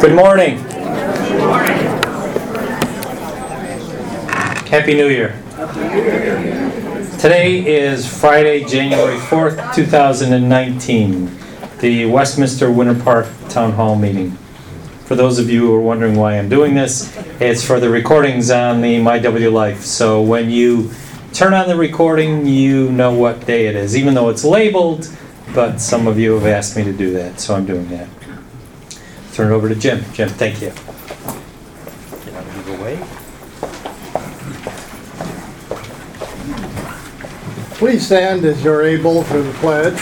Good morning. Happy New Year. Today is Friday, January 4th, 2019, the Westminster Winter Park Town Hall meeting. For those of you who are wondering why I'm doing this, it's for the recordings on the MyW Life. So when you turn on the recording, you know what day it is, even though it's labeled, but some of you have asked me to do that, so I'm doing that. Turn it over to Jim. Jim, thank you. Get out of the way. Please stand as you're able for the pledge.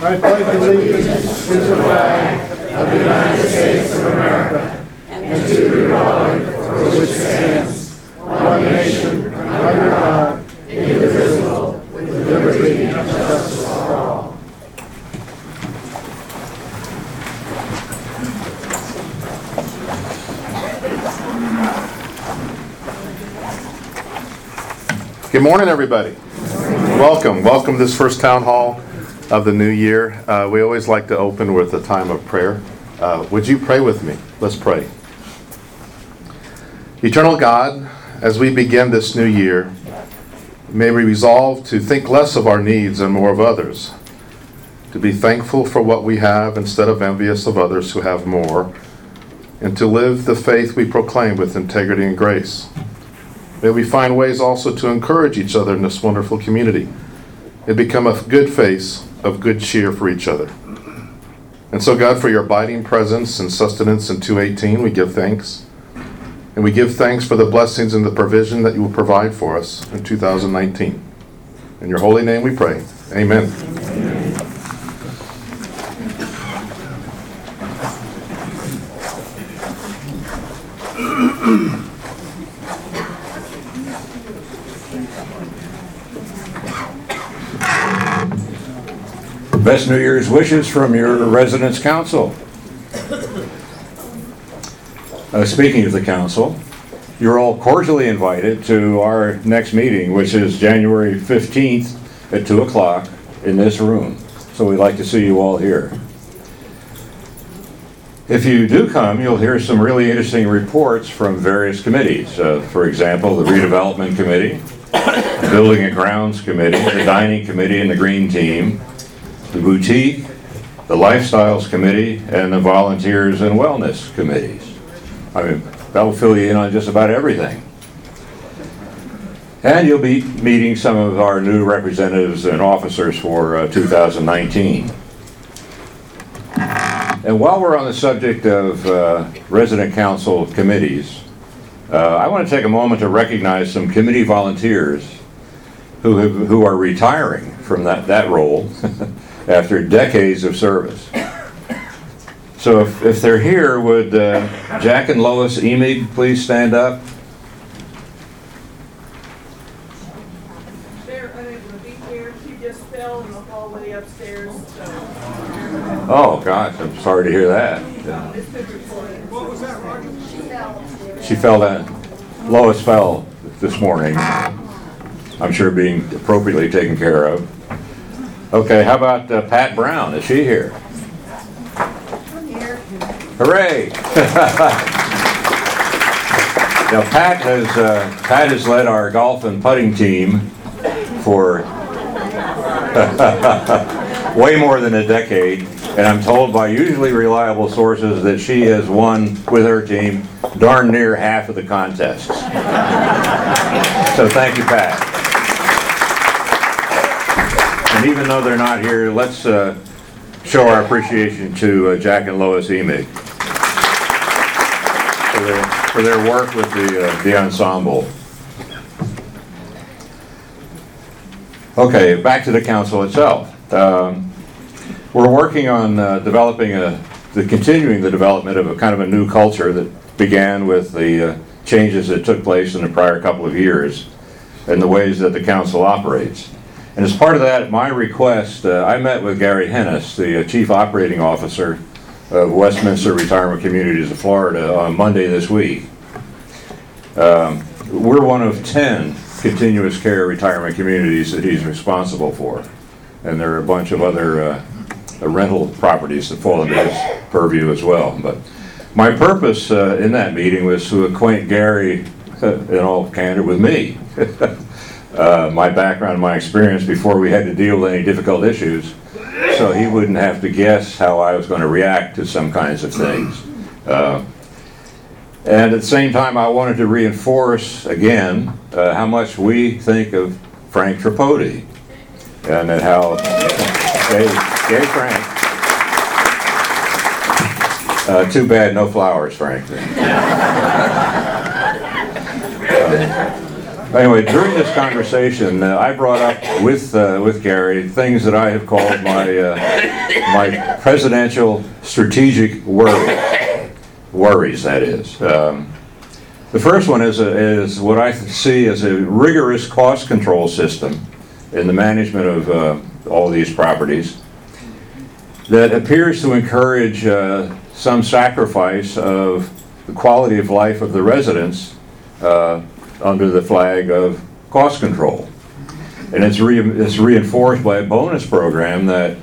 I pledge allegiance to the flag of the United States of America and to the republic for which it stands, one nation, under God, indivisible, with liberty and justice for all. Good morning, everybody. Welcome, welcome to this first town hall of the new year. Uh, We always like to open with a time of prayer. Uh, Would you pray with me? Let's pray. Eternal God, as we begin this new year, may we resolve to think less of our needs and more of others, to be thankful for what we have instead of envious of others who have more, and to live the faith we proclaim with integrity and grace. May we find ways also to encourage each other in this wonderful community and become a good face of good cheer for each other. And so, God, for your abiding presence and sustenance in 218, we give thanks. And we give thanks for the blessings and the provision that you will provide for us in 2019. In your holy name we pray. Amen. Best New Year's wishes from your residence council. Uh, Speaking of the council, you're all cordially invited to our next meeting, which is January 15th at 2 o'clock in this room. So we'd like to see you all here. If you do come, you'll hear some really interesting reports from various committees. Uh, For example, the redevelopment committee, the building and grounds committee, the dining committee, and the green team, the boutique, the lifestyles committee, and the volunteers and wellness committees. I mean, that'll fill you in on just about everything. And you'll be meeting some of our new representatives and officers for uh, 2019. And while we're on the subject of uh, resident council committees, uh, I want to take a moment to recognize some committee volunteers who have, who are retiring from that, that role after decades of service. So if, if they're here, would uh, Jack and Lois Emig please stand up? They're unable to be here. She just fell in the hallway upstairs, so Oh, gosh, I'm sorry to hear that. been reported. She fell down, Lois fell this morning. I'm sure being appropriately taken care of. Okay, how about uh, Pat Brown? Is she here? Hooray! Now, Pat has, uh, Pat has led our golf and putting team for way more than a decade, and I'm told by usually reliable sources that she has won with her team darn near half of the contests. So thank you, Pat. And even though they're not here, let's uh, show our appreciation to uh, Jack and Lois Emig for their, for their work with the, uh, the ensemble. Okay, back to the council itself. Um, We're working on uh, developing a, the, continuing the development of a kind of a new culture that began with the uh, changes that took place in the prior couple of years and the ways that the council operates. And as part of that, my request, uh, I met with Gary Hennis, the uh, Chief Operating Officer of Westminster Retirement Communities of Florida, on Monday this week. Um, We're one of 10 continuous care retirement communities that he's responsible for. And there are a bunch of other uh, the rental properties that fall into his purview as well. But my purpose uh, in that meeting was to acquaint Gary, uh, in all candor, with me. Uh, My background, my experience before we had to deal with any difficult issues, so he wouldn't have to guess how I was going to react to some kinds of things. Uh, And at the same time, I wanted to reinforce again uh, how much we think of Frank Tripodi and that how, gay, Frank. Uh, too bad, no flowers, Frank. Uh, Anyway, during this conversation, uh, I brought up with, uh, with Gary things that I have called my, uh, my presidential strategic worries, that is. Um, The first one is, a- is what I see as a rigorous cost control system in the management of uh, all these properties that appears to encourage uh, some sacrifice of the quality of life of the residents uh, under the flag of cost control. And it's re- it's reinforced by a bonus program that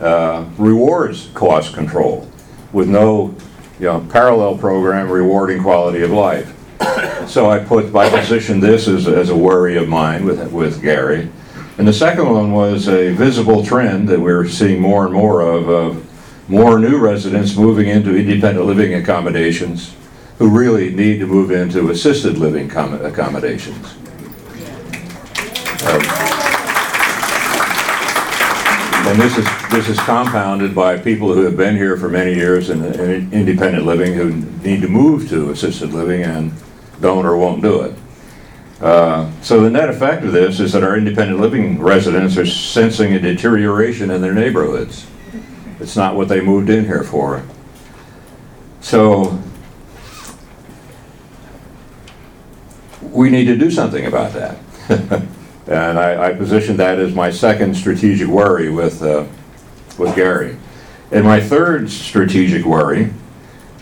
uh, rewards cost control with no, you know, parallel program rewarding quality of life. So I put, I positioned this as, as a worry of mine with, with Gary. And the second one was a visible trend that we're seeing more and more of, of more new residents moving into independent living accommodations who really need to move into assisted living com- accommodations. Um, And this is, this is compounded by people who have been here for many years in, in independent living who need to move to assisted living and don't or won't do it. Uh, So the net effect of this is that our independent living residents are sensing a deterioration in their neighborhoods. It's not what they moved in here for. So we need to do something about that. And I, I positioned that as my second strategic worry with, uh, with Gary. And my third strategic worry,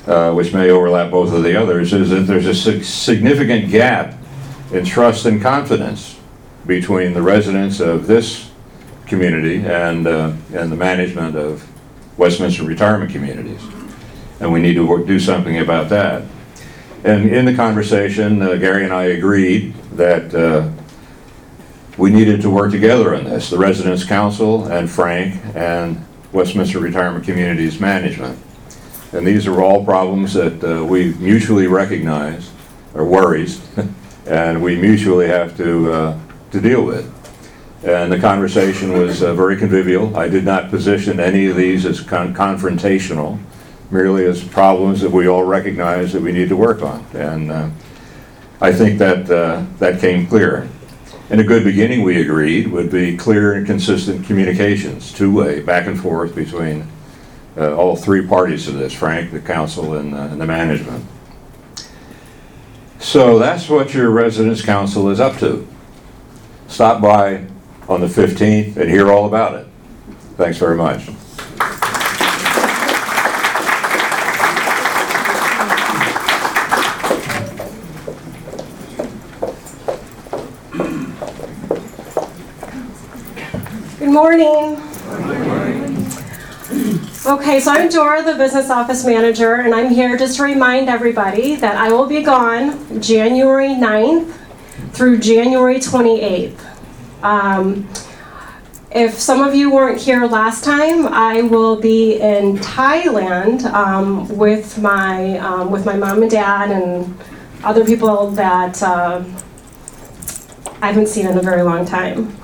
uh, which may overlap both of the others, is that there's a sig- significant gap in trust and confidence between the residents of this community and, uh, and the management of Westminster retirement communities. And we need to work, do something about that. And in the conversation, uh, Gary and I agreed that uh, we needed to work together on this, the Residents Council and Frank and Westminster Retirement Communities Management. And these are all problems that uh, we mutually recognize, or worries, and we mutually have to, uh, to deal with. And the conversation was uh, very convivial. I did not position any of these as con- confrontational, merely as problems that we all recognize that we need to work on. And uh, I think that, uh, that came clear. In a good beginning, we agreed, would be clear and consistent communications, two-way, back and forth between uh, all three parties to this, Frank, the council, and uh, and the management. So that's what your residence council is up to. Stop by on the 15th and hear all about it. Thanks very much. Good morning. Okay, so I'm Dora, the business office manager, and I'm here just to remind everybody that I will be gone January 9th through January 28th. Um, If some of you weren't here last time, I will be in Thailand um, with my, um, with my mom and dad and other people that uh, I haven't seen in a very long time.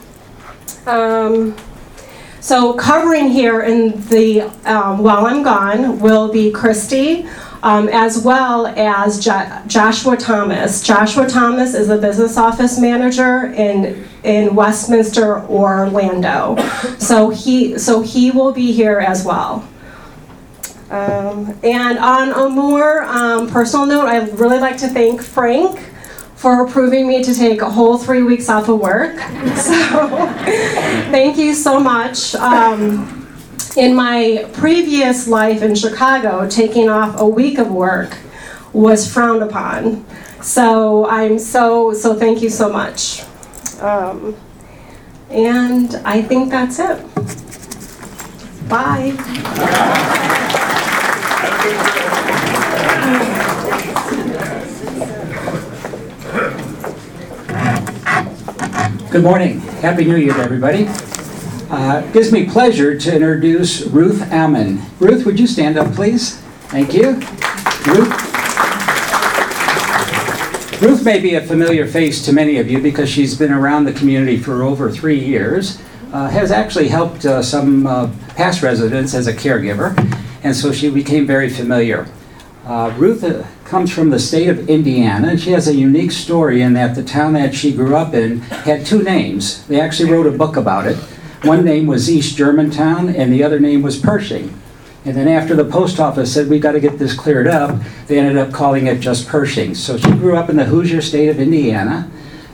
So covering here in the, um, while I'm gone, will be Christy, um, as well as Jo- Joshua Thomas. Joshua Thomas is a business office manager in, in Westminster, Orlando. So he, so he will be here as well. Um, and on a more um, personal note, I'd really like to thank Frank for approving me to take a whole three weeks off of work. So, thank you so much. Um, in my previous life in Chicago, taking off a week of work was frowned upon. So I'm so so thank you so much. Um, and I think that's it. Bye. Good morning. Happy New Year to everybody. Uh, it Gives me pleasure to introduce Ruth Ammon. Ruth, would you stand up, please? Thank you. Ruth? Ruth may be a familiar face to many of you because she's been around the community for over three years, uh, has actually helped uh, some uh, past residents as a caregiver, and so she became very familiar. Uh, Ruth uh, comes from the state of Indiana, and she has a unique story in that the town that she grew up in had two names. They actually wrote a book about it. One name was East Germantown, and the other name was Pershing. And then after the post office said, we've got to get this cleared up, they ended up calling it just Pershing. So she grew up in the Hoosier state of Indiana.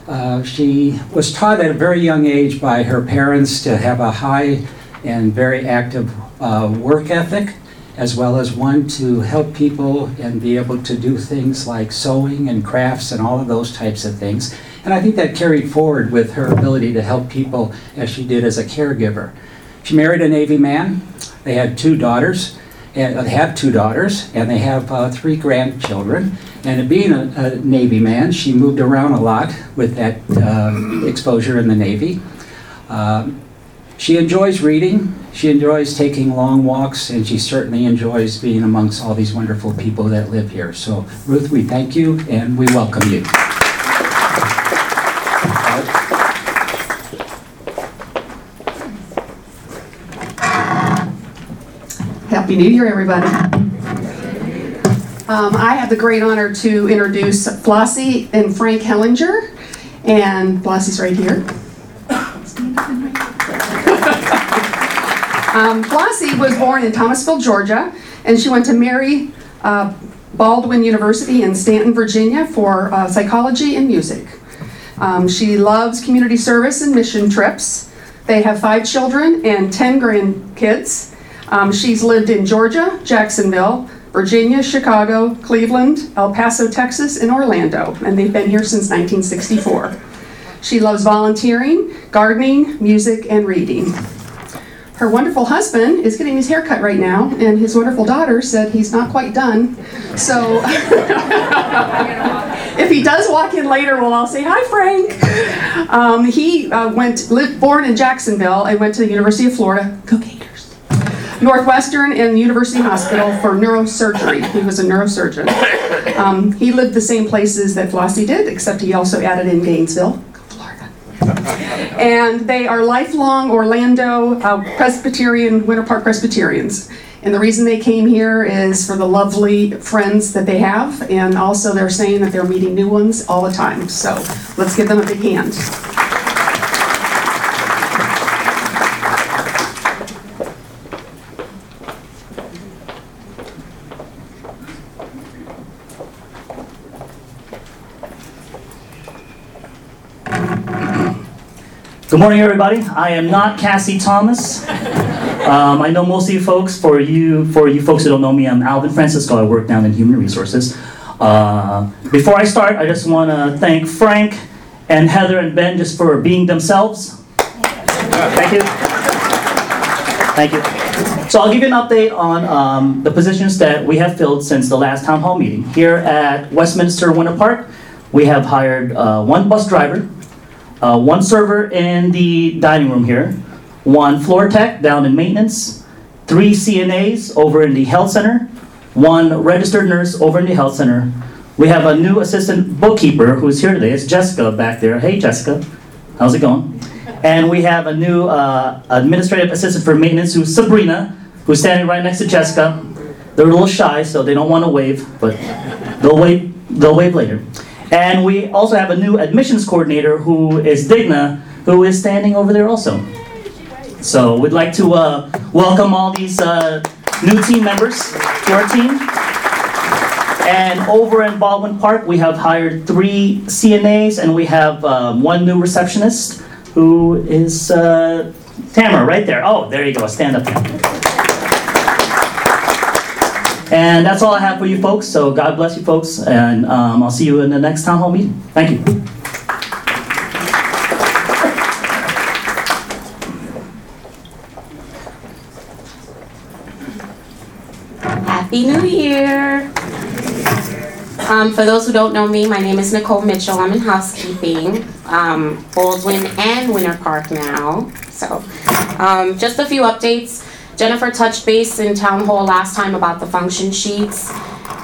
Uh, she was taught at a very young age by her parents to have a high and very active uh, work ethic, as well as one to help people and be able to do things like sewing and crafts and all of those types of things. And I think that carried forward with her ability to help people as she did as a caregiver. She married a Navy man. They had two daughters. And they have two daughters, and they have uh, three grandchildren. And being a, a Navy man, she moved around a lot with that um, exposure in the Navy. Um, she enjoys reading, she enjoys taking long walks, and she certainly enjoys being amongst all these wonderful people that live here. So, Ruth, we thank you and we welcome you. Happy New Year, everybody. Um, I have the great honor to introduce Flossie and Frank Hellinger, and Flossie's right here. Um, Flossie was born in Thomasville, Georgia, and she went to Mary uh, Baldwin University in Staunton, Virginia for uh, psychology and music. Um, she loves community service and mission trips. They have five children and 10 grandkids. Um, she's lived in Georgia, Jacksonville, Virginia, Chicago, Cleveland, El Paso, Texas, and Orlando, and they've been here since 1964. She loves volunteering, gardening, music, and reading. Her wonderful husband is getting his hair cut right now, and his wonderful daughter said he's not quite done. So if he does walk in later, we'll all say, Hi, Frank. Um, he uh, went, lived, born in Jacksonville and went to the University of Florida. Go Gators. Northwestern and University Hospital for neurosurgery. He was a neurosurgeon. Um, he lived the same places that Flossie did, except he also added in Gainesville. And they are lifelong Orlando uh, Presbyterian, Winter Park Presbyterians. And the reason they came here is for the lovely friends that they have, and also they're saying that they're meeting new ones all the time. So let's give them a big hand. Good morning, everybody. I am not Cassie Thomas. Um, I know most of you folks. For you, for you folks who don't know me, I'm Alvin Francisco. I work down in Human Resources. Uh, before I start, I just want to thank Frank and Heather and Ben just for being themselves. Thank you. Thank you. So I'll give you an update on um, the positions that we have filled since the last town hall meeting. Here at Westminster Winter Park, we have hired uh, one bus driver, uh, one server in the dining room here, one floor tech down in maintenance, three CNAs over in the health center, one registered nurse over in the health center. We have a new assistant bookkeeper who's here today. It's Jessica back there. Hey, Jessica. How's it going? And we have a new uh, administrative assistant for maintenance who's Sabrina, who's standing right next to Jessica. They're a little shy, so they don't want to wave, but they'll wave, they'll wave later. And we also have a new admissions coordinator who is Digna, who is standing over there also. So we'd like to uh, welcome all these uh, new team members to our team. And over in Baldwin Park, we have hired three CNAs and we have um, one new receptionist who is uh, Tamara right there. Oh, there you go. Stand up. And that's all I have for you folks. So God bless you folks, and um, I'll see you in the next town hall meeting. Thank you. Happy New Year! Um, for those who don't know me, my name is Nicole Mitchell. I'm in housekeeping, um, Baldwin and Winter Park now. So, um, just a few updates. Jennifer touched base in town hall last time about the function sheets.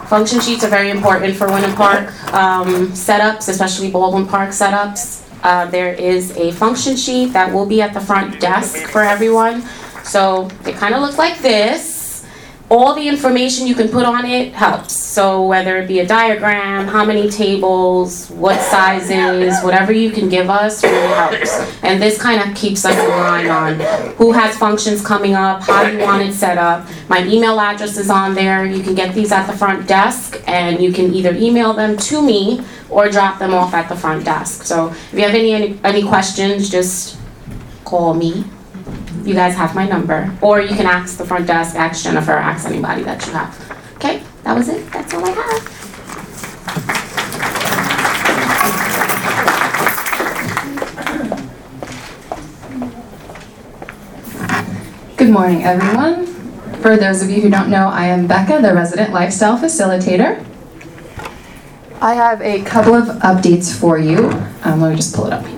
Function sheets are very important for Winter Park um, setups, especially Baldwin Park setups. Uh, there is a function sheet that will be at the front desk for everyone. So it kind of looks like this. All the information you can put on it helps. So whether it be a diagram, how many tables, what sizes, whatever you can give us really helps. And this kind of keeps us in line on who has functions coming up, how you want it set up. My email address is on there. You can get these at the front desk and you can either email them to me or drop them off at the front desk. So if you have any, any, any questions, just call me. You guys have my number. Or you can ask the front desk, ask Jennifer, ask anybody that you have. Okay, that was it. That's all I have. Good morning, everyone. For those of you who don't know, I am Becca, the resident lifestyle facilitator. I have a couple of updates for you. Um, let me just pull it up.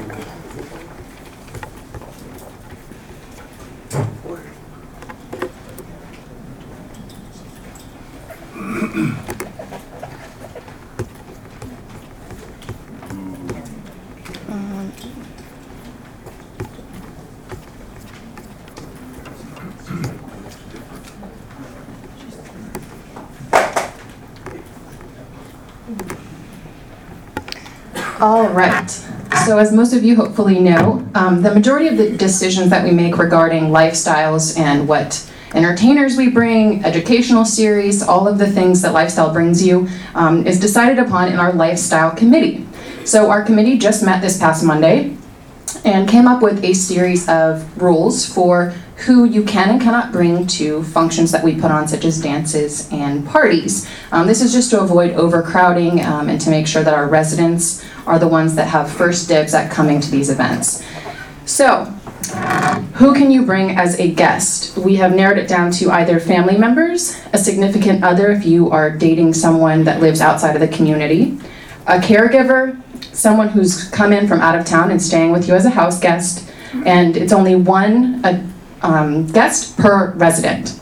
Right. So, as most of you hopefully know, um, the majority of the decisions that we make regarding lifestyles and what entertainers we bring, educational series, all of the things that lifestyle brings you, um, is decided upon in our lifestyle committee. So, our committee just met this past Monday and came up with a series of rules for who you can and cannot bring to functions that we put on, such as dances and parties. Um, this is just to avoid overcrowding um, and to make sure that our residents are the ones that have first dibs at coming to these events. So, who can you bring as a guest? We have narrowed it down to either family members, a significant other if you are dating someone that lives outside of the community, a caregiver, someone who's come in from out of town and staying with you as a house guest, and it's only one uh, um, guest per resident.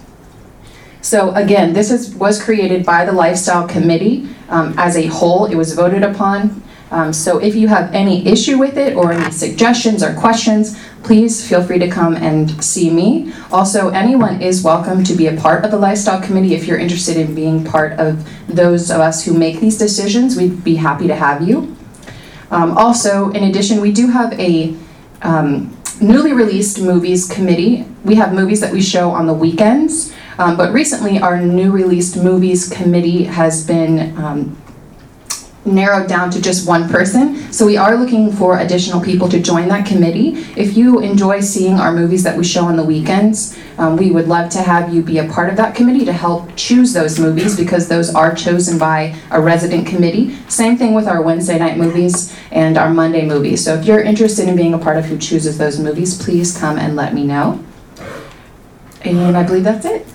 So again, this is, was created by the Lifestyle Committee um, as a whole. It was voted upon. Um, so if you have any issue with it or any suggestions or questions, please feel free to come and see me. Also, anyone is welcome to be a part of the Lifestyle Committee if you're interested in being part of those of us who make these decisions. We'd be happy to have you. Um, also, in addition, we do have a um, newly released movies committee. We have movies that we show on the weekends, um, but recently our new released movies committee has been um, narrowed down to just one person. So we are looking for additional people to join that committee. If you enjoy seeing our movies that we show on the weekends, um, we would love to have you be a part of that committee to help choose those movies because those are chosen by a resident committee. Same thing with our Wednesday night movies and our Monday movies. So if you're interested in being a part of who chooses those movies, please come and let me know. And I believe that's it.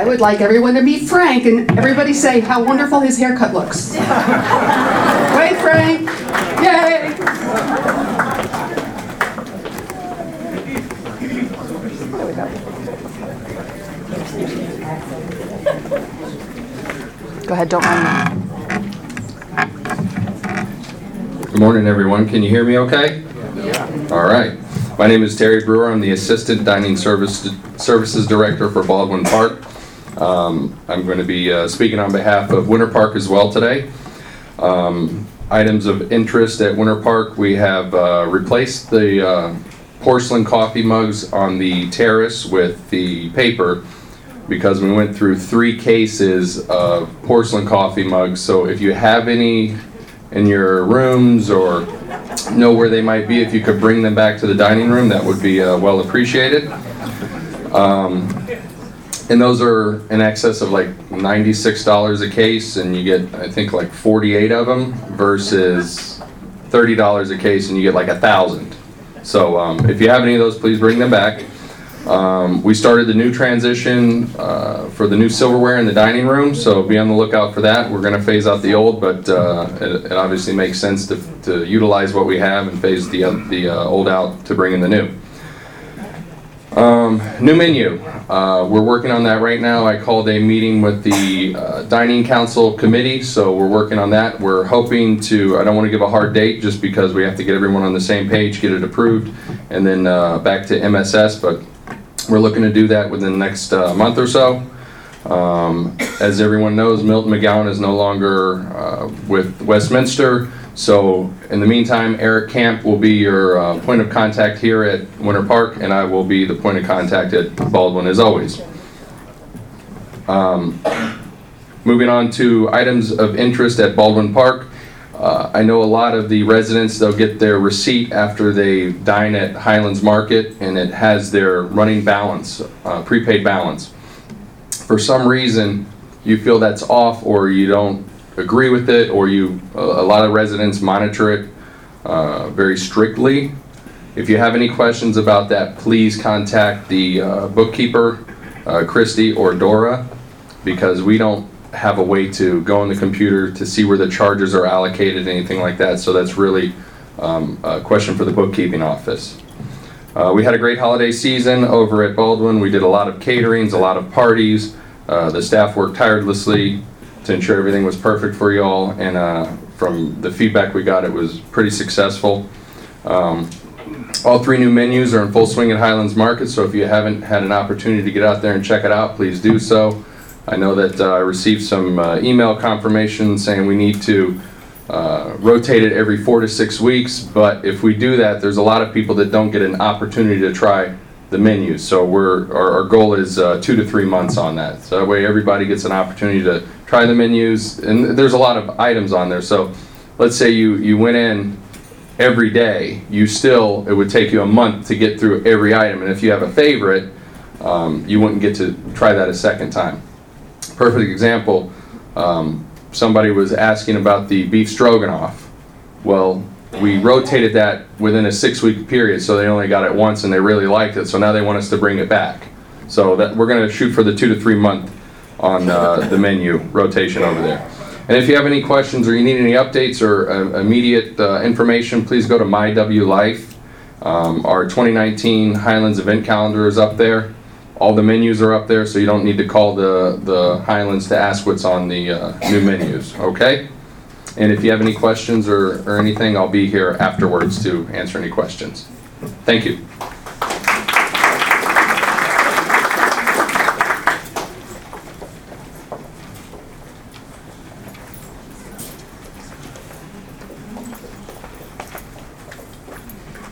I would like everyone to meet Frank and everybody say how wonderful his haircut looks. Wait, Frank! Yay! Go ahead, don't mind me. Good morning, everyone. Can you hear me okay? Yeah. All right. My name is Terry Brewer. I'm the Assistant Dining Service Services Director for Baldwin Park. Um, I'm going to be uh, speaking on behalf of Winter Park as well today. Um, Items of interest at Winter Park, we have uh, replaced the uh, porcelain coffee mugs on the terrace with the paper because we went through three cases of porcelain coffee mugs. So if you have any in your rooms or know where they might be, if you could bring them back to the dining room, that would be uh, well appreciated. Um, and those are in excess of like $96 a case, and you get, I think, like 48 of them versus $30 a case, and you get like a thousand. So um, if you have any of those, please bring them back. Um, We started the new transition uh, for the new silverware in the dining room, so be on the lookout for that. We're going to phase out the old, but uh, it it obviously makes sense to to utilize what we have and phase the uh, the uh, old out to bring in the new. Um, New menu. Uh, We're working on that right now. I called a meeting with the uh, dining council committee, so we're working on that. We're hoping to, I don't want to give a hard date just because we have to get everyone on the same page, get it approved, and then uh, back to MSS, but we're looking to do that within the next uh, month or so. Um, As everyone knows, Milton McGowan is no longer uh, with Westminster, so in the meantime, Eric Camp will be your uh, point of contact here at Winter Park, and I will be the point of contact at Baldwin as always. Um, Moving on to items of interest at Baldwin Park. Uh, I know a lot of the residents, they'll get their receipt after they dine at Highlands Market, and it has their running balance, uh, prepaid balance. For some reason, you feel that's off, or you don't agree with it, or you, a lot of residents monitor it uh, very strictly. If you have any questions about that, please contact the uh, bookkeeper, uh, Christy or Dora, because we don't have a way to go on the computer to see where the charges are allocated, anything like that. So that's really um, a question for the bookkeeping office. Uh, We had a great holiday season over at Baldwin. We did a lot of caterings, a lot of parties. Uh, The staff worked tirelessly to ensure everything was perfect for you all, and uh, from the feedback we got, it was pretty successful. Um, All three new menus are in full swing at Highlands Market, so if you haven't had an opportunity to get out there and check it out, please do so. I know that uh, I received some uh, email confirmation saying we need to uh, rotate it every four to six weeks, but if we do that, there's a lot of people that don't get an opportunity to try the menus. So we're, our, our goal is uh, two to three months on that. So that way everybody gets an opportunity to try the menus, and there's a lot of items on there. So let's say you, you went in every day, you still, it would take you a month to get through every item. And if you have a favorite, um, you wouldn't get to try that a second time. Perfect example, um, somebody was asking about the beef stroganoff. Well, we rotated that within a six-week period, so they only got it once and they really liked it, so now they want us to bring it back. So that, we're gonna shoot for the two to three month on, uh, the menu rotation over there. And if you have any questions or you need any updates or uh, immediate, uh, information, please go to My W Life. Um, our 2019 Highlands event calendar is up there. All the menus are up there, so you don't need to call the, the Highlands to ask what's on the, uh, new menus, okay? And if you have any questions or, or anything, I'll be here afterwards to answer any questions. Thank you.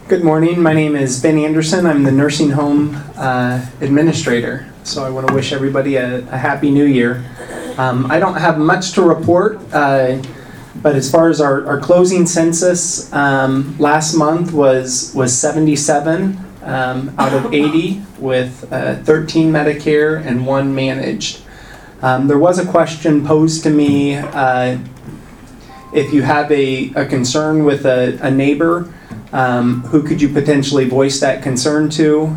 Good morning. My name is Ben Anderson. I'm the nursing home uh, administrator. So I want to wish everybody a, a happy new year. Um, I don't have much to report, uh, but as far as our, our closing census, um, last month was was 77 um, out of 80, with uh, 13 Medicare and one managed. Um, there was a question posed to me uh, if you have a, a concern with a, a neighbor um, who could you potentially voice that concern to?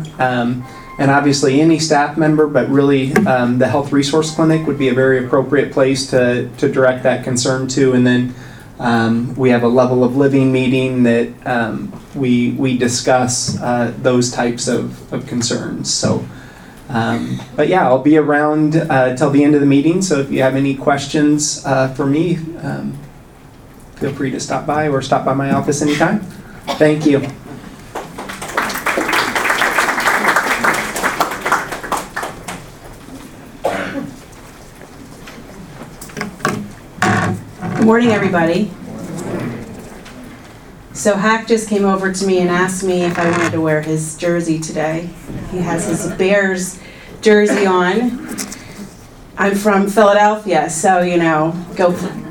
And obviously, any staff member, but really um, the health resource clinic would be a very appropriate place to, to direct that concern to. And then um, we have a level of living meeting that um, we, we discuss uh, those types of, of concerns. So, um, but yeah, I'll be around uh, till the end of the meeting. So if you have any questions uh, for me, um, feel free to stop by or stop by my office anytime. Thank you. Morning, everybody. So Hack just came over to me and asked me if I wanted to wear his jersey today. He has his Bears jersey on. I'm from Philadelphia, so you know, go,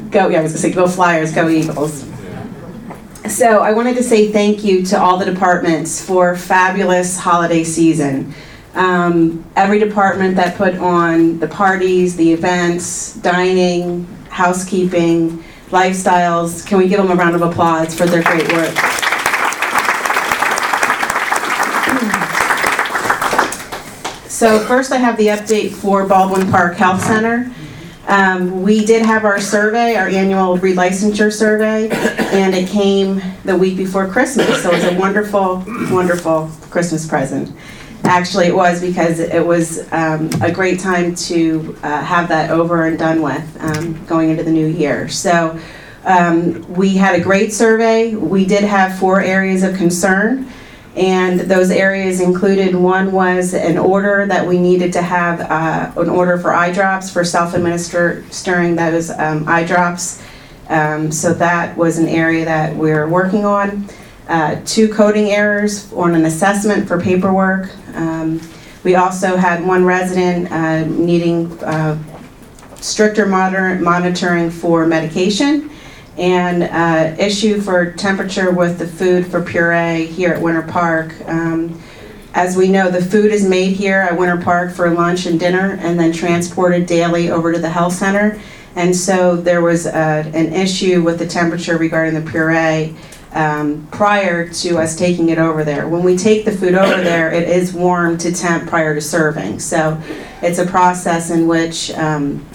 go. Yeah, I was gonna say, go Flyers, go Eagles. So I wanted to say thank you to all the departments for fabulous holiday season. Um, every department that put on the parties, the events, dining, housekeeping, lifestyles. Can we give them a round of applause for their great work? So first I have the update for Baldwin Park Health Center. Um, we did have our survey, our annual relicensure survey, and it came the week before Christmas. So it was a wonderful, wonderful Christmas present. Actually, it was because it was um, a great time to uh, have that over and done with um, going into the new year. So um, we had a great survey. We did have four areas of concern. And those areas included, one was an order that we needed to have, uh, an order for eye drops, for self-administering those um, eye drops. Um, So that was an area that we're working on. Uh, Two coding errors on an assessment for paperwork. Um, We also had one resident uh, needing uh, stricter moder- monitoring for medication and uh, issue for temperature with the food for puree here at Winter Park. Um, As we know, the food is made here at Winter Park for lunch and dinner and then transported daily over to the health center. And so there was uh, an issue with the temperature regarding the puree um, prior to us taking it over there. When we take the food over there, it is warm to temp prior to serving. So it's a process in which um,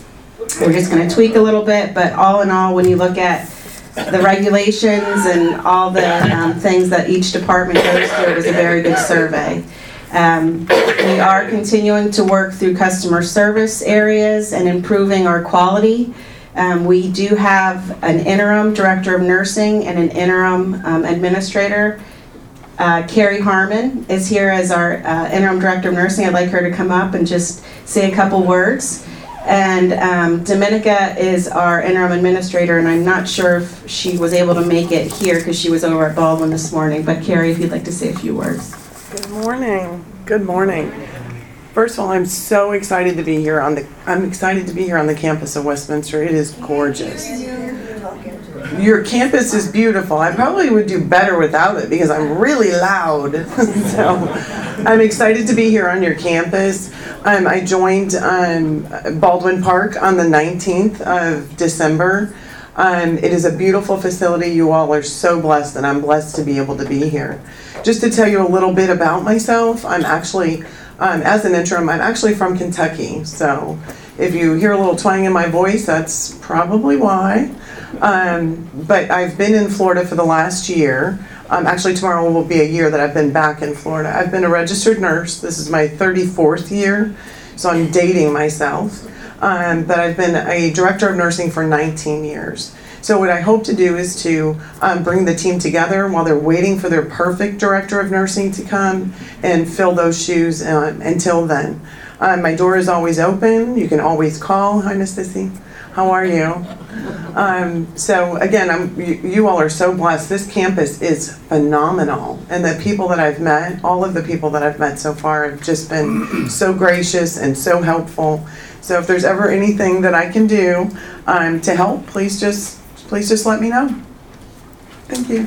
we're just going to tweak a little bit, but all in all, when you look at the regulations and all the um, things that each department goes through, it was a very good survey. Um, We are continuing to work through customer service areas and improving our quality. Um, We do have an interim director of nursing and an interim um, administrator. Uh, Carrie Harmon is here as our uh, interim director of nursing. I'd like her to come up and just say a couple words. And um, Dominica is our interim administrator, and I'm not sure if she was able to make it here because she was over at Baldwin this morning. But Carrie, if you'd like to say a few words. Good morning. Good morning. First of all, I'm so excited to be here on the, I'm excited to be here on the campus of Westminster. It is gorgeous. Your campus is beautiful. I probably would do better without it because I'm really loud. so I'm excited to be here on your campus. Um, I joined um, Baldwin Park on the 19th of December. Um, it is a beautiful facility. You all are so blessed, and I'm blessed to be able to be here. Just to tell you a little bit about myself, I'm actually, um, as an interim, I'm actually from Kentucky. So if you hear a little twang in my voice, that's probably why. Um, but I've been in Florida for the last year. Um, actually, tomorrow will be a year that I've been back in Florida. I've been a registered nurse. This is my 34th year, so I'm dating myself. Um, but I've been a director of nursing for 19 years. So what I hope to do is to um, bring the team together while they're waiting for their perfect director of nursing to come and fill those shoes um, until then. Uh, my door is always open. You can always call. Hi, Miss Sissy. How are you? Um, so again, I'm, you, you all are so blessed. This campus is phenomenal, and the people that I've met, all of the people that I've met so far, have just been so gracious and so helpful. So if there's ever anything that I can do um, to help, please just please just let me know. Thank you.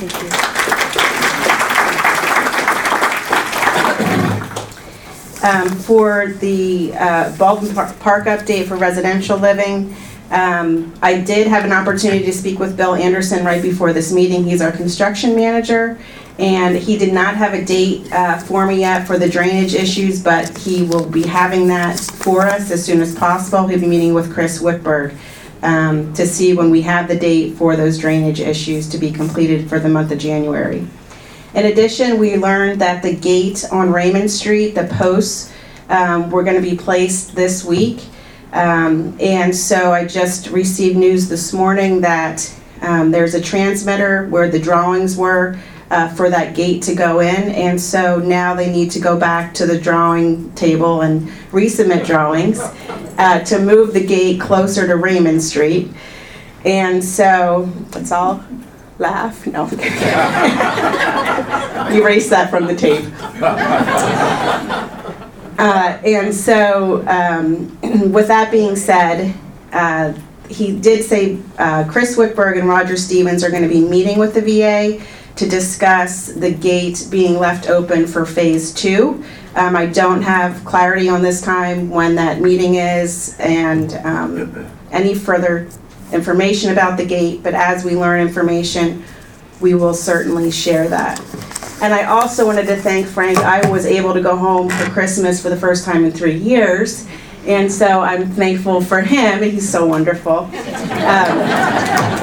Um, For the uh, Baldwin Par- Park update for residential living, um, I did have an opportunity to speak with Bill Anderson right before this meeting. He's our construction manager, and he did not have a date uh, for me yet for the drainage issues, but he will be having that for us as soon as possible. He'll be meeting with Chris Whitberg um, to see when we have the date for those drainage issues to be completed for the month of January. In addition, we learned that the gate on Raymond Street, the posts, um, were going to be placed this week. Um, and so I just received news this morning that um, there's a transmitter where the drawings were uh, for that gate to go in. And so now they need to go back to the drawing table and resubmit drawings uh, to move the gate closer to Raymond Street. And so it's all laugh. No. Erase that from the tape. Uh, and so, um, with that being said, uh, he did say uh, Chris Wickberg and Roger Stevens are going to be meeting with the VA to discuss the gate being left open for phase two. Um, I don't have clarity on this time when that meeting is and um, any further information about the gate, but as we learn information, we will certainly share that. And I also wanted to thank Frank. I was able to go home for Christmas for the first time in three years. And so I'm thankful for him. He's so wonderful. Um,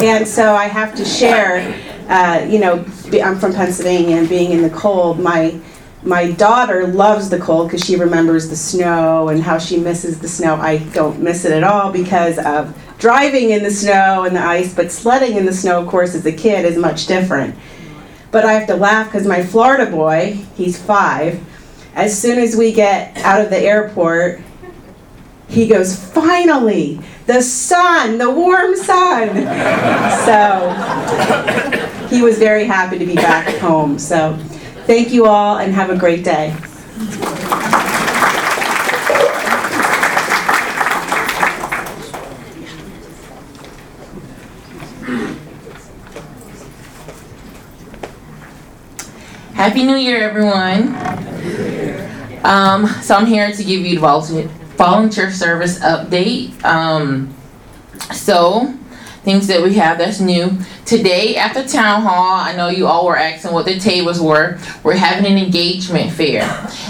and so I have to share, uh, you know, I'm from Pennsylvania and being in the cold, my my daughter loves the cold because she remembers the snow and how she misses the snow. I don't miss it at all because of driving in the snow and the ice, but sledding in the snow, of course, as a kid is much different. But I have to laugh because my Florida boy, he's five, as soon as we get out of the airport, he goes, finally, the sun, the warm sun. So he was very happy to be back home. So thank you all and have a great day. Happy New Year, everyone. Um, so I'm here to give you the volunteer, service update. Um, so things that we have that's new. Today after the town hall, I know you all were asking what the tables were. We're having an engagement fair.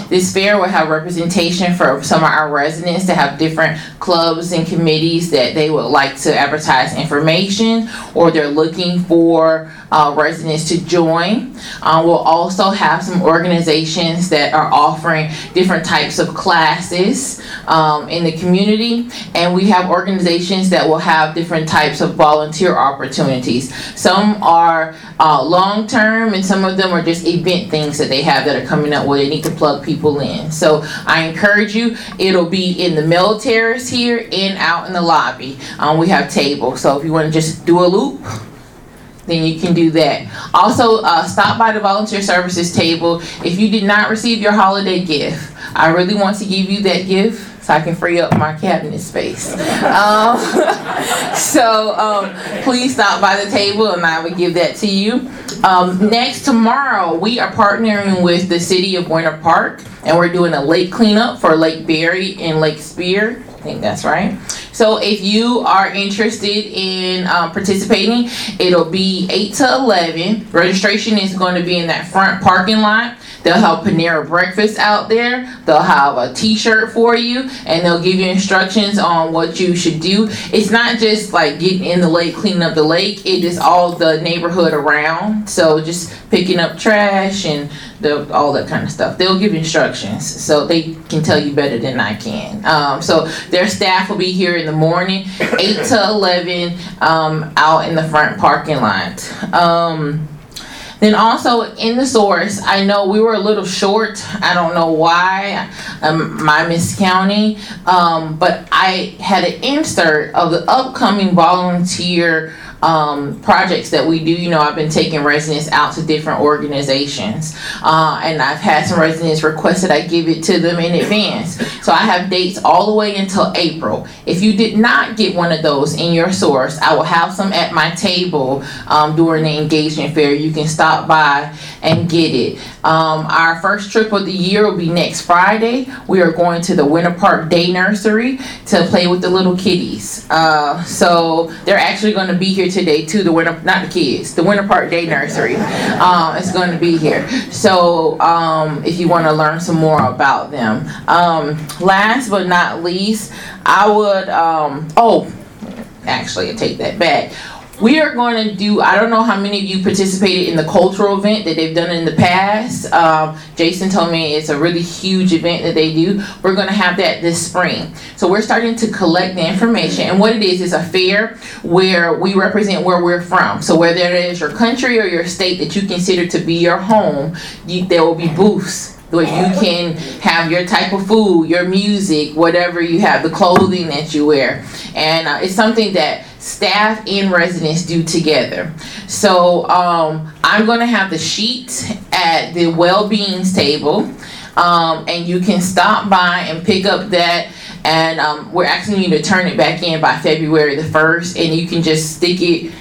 This fair will have representation for some of our residents to have different clubs and committees that they would like to advertise information or they're looking for uh, residents to join. Uh, we'll also have some organizations that are offering different types of classes um, in the community, and we have organizations that will have different types of volunteer opportunities. Some are uh, long term, and some of them are just event things that they have that are coming up where they need to plug people in. So I encourage you, it'll be in the mill terrace here and out in the lobby. Um, we have tables, so if you want to just do a loop, then you can do that. Also, uh, stop by the volunteer services table. If you did not receive your holiday gift, I really want to give you that gift so I can free up my cabinet space. Um, so um, please stop by the table and I will give that to you. Um, next, tomorrow, we are partnering with the city of Winter Park and we're doing a lake cleanup for Lake Berry and Lake Spear. Think that's right. So if you are interested in um, participating, it'll be 8 to 11. Registration is going to be in that front parking lot. They'll have Panera breakfast out there. They'll have a t-shirt for you and they'll give you instructions on what you should do. It's not just like getting in the lake, cleaning up the lake. It is all the neighborhood around. So just picking up trash and the, all that kind of stuff. They'll give instructions so they can tell you better than I can. Um, so their staff will be here in the morning, 8 to 11 um, out in the front parking lot. Um, then also in the source, I know we were a little short. I don't know why, um, my miscounting, um, but I had an insert of the upcoming volunteer um, projects that we do. You know, I've been taking residents out to different organizations, uh, and I've had some residents request that I give it to them in advance. So I have dates all the way until April. If you did not get one of those in your source, I will have some at my table um, during the engagement fair. You can stop by and get it. Um, our first trip of the year will be next Friday. We are going to the Winter Park Day Nursery to play with the little kitties. Uh, so they're actually going to be here today too. The winter, not the kids, the Winter Park Day Nursery. Um, is going to be here. So um, if you want to learn some more about them. Um, last but not least, I would. Um, oh, actually, I take that back. We are going to do, I don't know how many of you participated in the cultural event that they've done in the past. Um, Jason told me it's a really huge event that they do. We're going to have that this spring. So we're starting to collect the information. And what it is, is a fair where we represent where we're from. So whether it is your country or your state that you consider to be your home, you, there will be booths where you can have your type of food, your music, whatever you have, the clothing that you wear. And uh, it's something that staff and residents do together. So um, I'm going to have the sheet at the well-beings table. Um, and you can stop by and pick up that and um, we're asking you to turn it back in by February the 1st and you can just stick it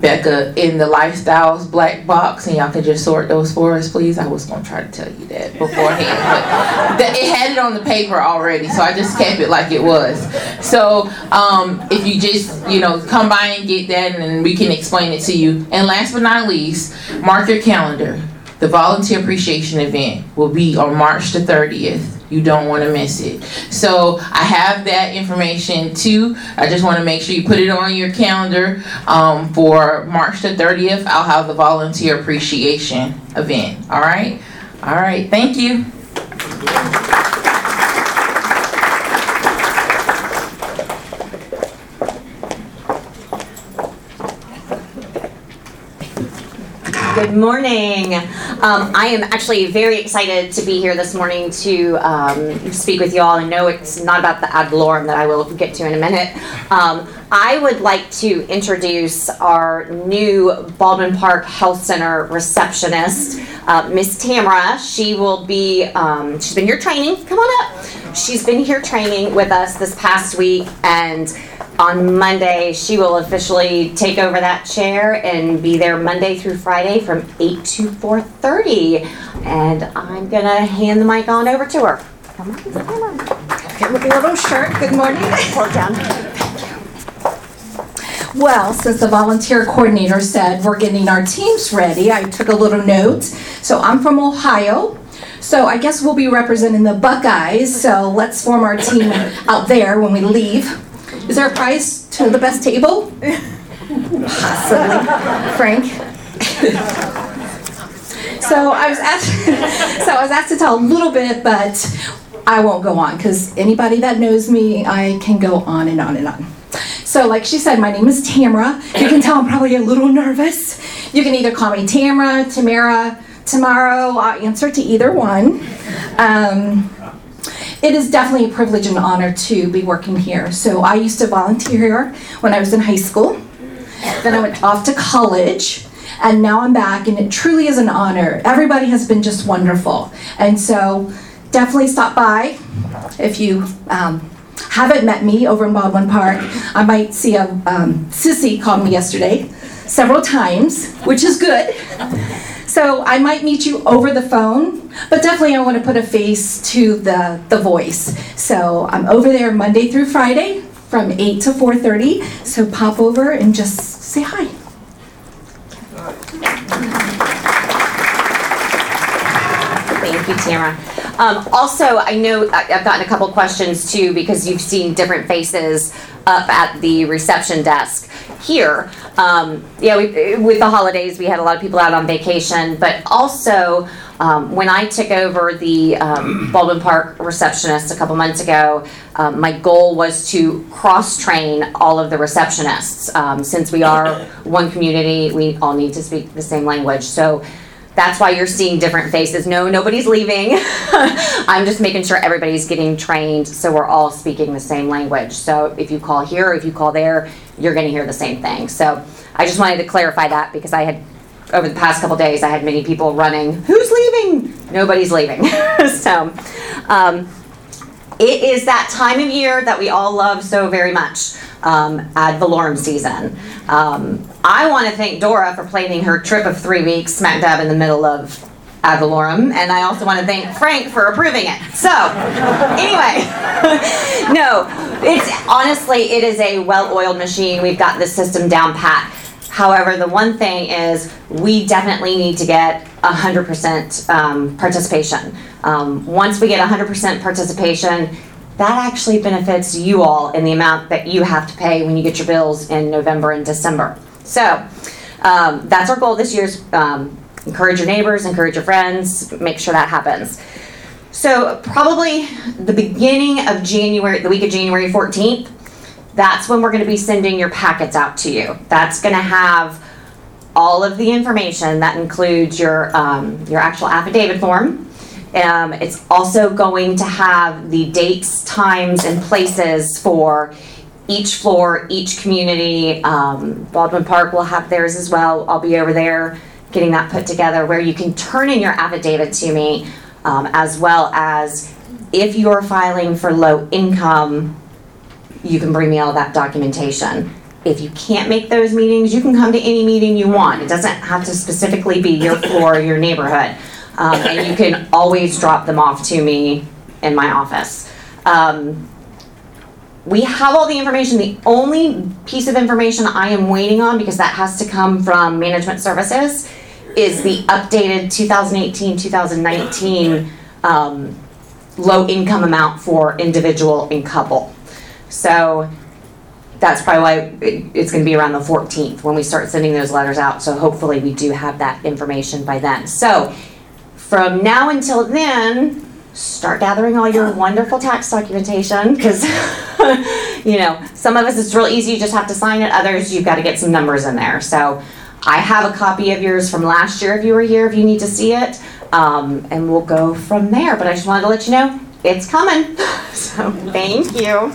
Becca in the lifestyles black box, and y'all can just sort those for us, please. I was gonna try to tell you that beforehand, but that it had it on the paper already, so I just kept it like it was. So um, if you just you know come by and get that, and we can explain it to you. And last but not least, mark your calendar. The volunteer appreciation event will be on March the 30th. You don't want to miss it. So I have that information too. I just want to make sure you put it on your calendar um, for March the 30th. I'll have the volunteer appreciation event. All right? All right. Thank you. Good morning. Um, I am actually very excited to be here this morning to um, speak with you all. I know it's not about the ad that I will get to in a minute. Um, I would like to introduce our new Baldwin Park Health Center receptionist, uh, Miss Tamara. She will be, um, she's been here training. Come on up. She's been here training with us this past week and on Monday, she will officially take over that chair and be there Monday through Friday from 8 to 4:30. And I'm gonna hand the mic on over to her. Come on, come on. Okay, looking a little short. Good morning. Hold down. Well, since the volunteer coordinator said we're getting our teams ready, I took a little note. So I'm from Ohio. So I guess we'll be representing the Buckeyes. So let's form our team out there when we leave. Is there a prize to the best table? Possibly. Frank? so I was asked so I was asked to tell a little bit, but I won't go on because anybody that knows me, I can go on and on and on. So, like she said, my name is Tamara. You can tell I'm probably a little nervous. You can either call me Tamara, Tamara, tomorrow. I'll answer to either one. Um, it is definitely a privilege and honor to be working here. So I used to volunteer here when I was in high school. Then I went off to college, and now I'm back, and it truly is an honor. Everybody has been just wonderful. And so definitely stop by if you um, haven't met me over in Baldwin Park. I might see a um, Sissy called me yesterday several times, which is good. So I might meet you over the phone, but definitely I want to put a face to the, the voice. So I'm over there Monday through Friday from 8 to 4.30. So pop over and just say hi. Thank you, Tamara. Um, also, I know I've gotten a couple questions too because you've seen different faces up at the reception desk here. Um, yeah, we, with the holidays, we had a lot of people out on vacation, but also um, when I took over the um, Baldwin Park receptionist a couple months ago, um, my goal was to cross train all of the receptionists. Um, since we are one community, we all need to speak the same language. So that's why you're seeing different faces. No, nobody's leaving. I'm just making sure everybody's getting trained so we're all speaking the same language. So if you call here, if you call there, you're going to hear the same thing. So I just wanted to clarify that because I had, over the past couple days, I had many people running, who's leaving? Nobody's leaving. so um, it is that time of year that we all love so very much, um, ad valorem season. Um, I want to thank Dora for planning her trip of three weeks smack dab in the middle of ad valorem, and I also want to thank Frank for approving it. So, anyway, no, it's honestly it is a well-oiled machine. We've got this system down pat. However, the one thing is we definitely need to get 100% um, participation. Um, once we get 100% participation, that actually benefits you all in the amount that you have to pay when you get your bills in November and December. So um, that's our goal this year um, encourage your neighbors, encourage your friends, make sure that happens. So probably the beginning of January, the week of January 14th, that's when we're going to be sending your packets out to you. That's going to have all of the information that includes your um, your actual affidavit form. Um, it's also going to have the dates, times, and places for each floor, each community. Um, Baldwin Park will have theirs as well. I'll be over there getting that put together where you can turn in your affidavit to me, um, as well as if you're filing for low income, you can bring me all that documentation. If you can't make those meetings, you can come to any meeting you want. It doesn't have to specifically be your floor or your neighborhood. Um, and you can always drop them off to me in my office. Um, we have all the information. The only piece of information I am waiting on, because that has to come from management services, is the updated 2018, 2019 um, low income amount for individual and couple. So that's probably why it- it's going to be around the 14th when we start sending those letters out. So hopefully we do have that information by then. So from now until then, start gathering all your wonderful tax documentation because, you know, some of us it's real easy, you just have to sign it. Others, you've got to get some numbers in there. So I have a copy of yours from last year if you were here, if you need to see it. Um, and we'll go from there. But I just wanted to let you know it's coming. So thank you.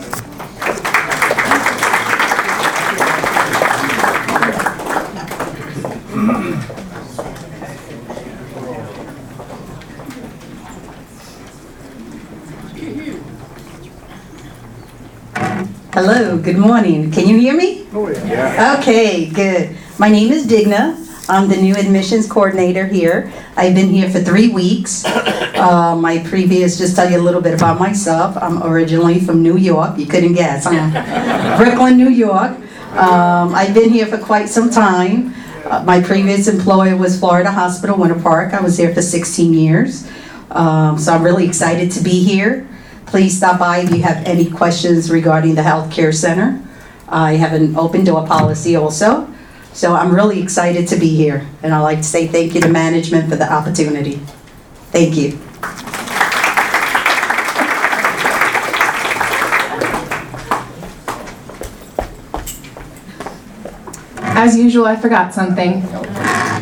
Hello, good morning. Can you hear me? Oh, yeah. Okay, good. My name is Digna. I'm the new admissions coordinator here. I've been here for three weeks. Uh, my previous, just tell you a little bit about myself. I'm originally from New York. You couldn't guess, huh? Brooklyn, New York. Um, I've been here for quite some time. Uh, my previous employer was Florida Hospital, Winter Park. I was there for 16 years. Um, so I'm really excited to be here. Please stop by if you have any questions regarding the healthcare center. I have an open door policy also. So I'm really excited to be here. And I'd like to say thank you to management for the opportunity. Thank you. As usual, I forgot something.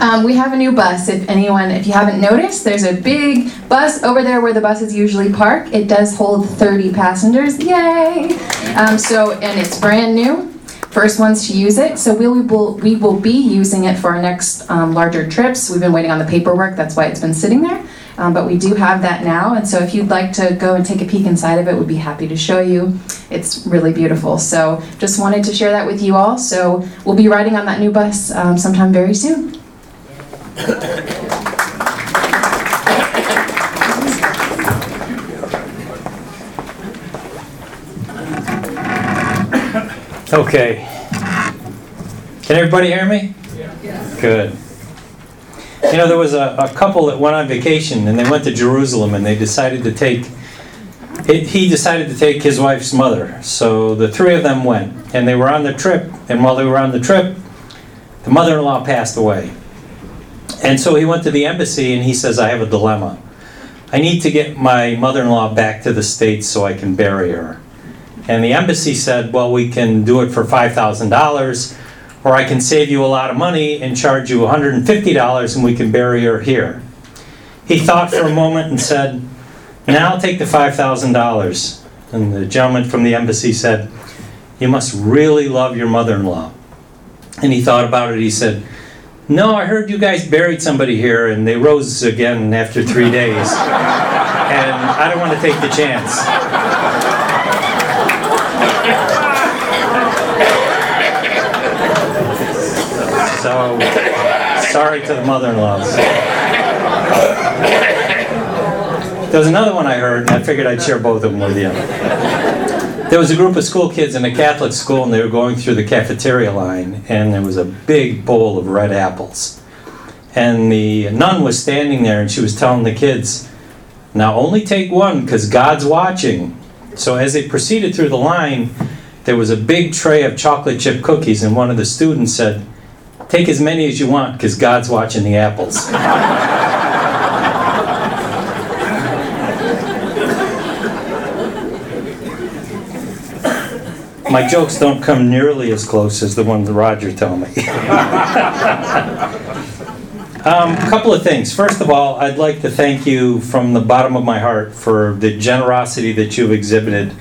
Um, we have a new bus. If anyone, if you haven't noticed, there's a big bus over there where the buses usually park. It does hold 30 passengers. Yay! Um, so, and it's brand new. First ones to use it. So we will we will be using it for our next um, larger trips. We've been waiting on the paperwork. That's why it's been sitting there. Um, but we do have that now, and so if you'd like to go and take a peek inside of it, we'd be happy to show you. It's really beautiful. So just wanted to share that with you all. So we'll be riding on that new bus um, sometime very soon. Okay. Can everybody hear me? Good. You know, there was a, a couple that went on vacation and they went to Jerusalem and they decided to take, he he decided to take his wife's mother. So the three of them went and they were on the trip. And while they were on the trip, the mother in law passed away. And so he went to the embassy and he says, I have a dilemma. I need to get my mother in law back to the States so I can bury her. And the embassy said, well, we can do it for $5,000, or I can save you a lot of money and charge you $150 and we can bury her here. He thought for a moment and said, now I'll take the $5,000. And the gentleman from the embassy said, you must really love your mother-in-law. And he thought about it, he said, no, I heard you guys buried somebody here and they rose again after three days. And I don't want to take the chance. So, sorry to the mother-in-laws. There's another one I heard, and I figured I'd share both of them with you. There was a group of school kids in a Catholic school, and they were going through the cafeteria line, and there was a big bowl of red apples. And the nun was standing there, and she was telling the kids, now only take one, because God's watching. So as they proceeded through the line, there was a big tray of chocolate chip cookies, and one of the students said, Take as many as you want, because God's watching the apples. My jokes don't come nearly as close as the one that Roger told me. Um, a couple of things. First of all, I'd like to thank you from the bottom of my heart for the generosity that you've exhibited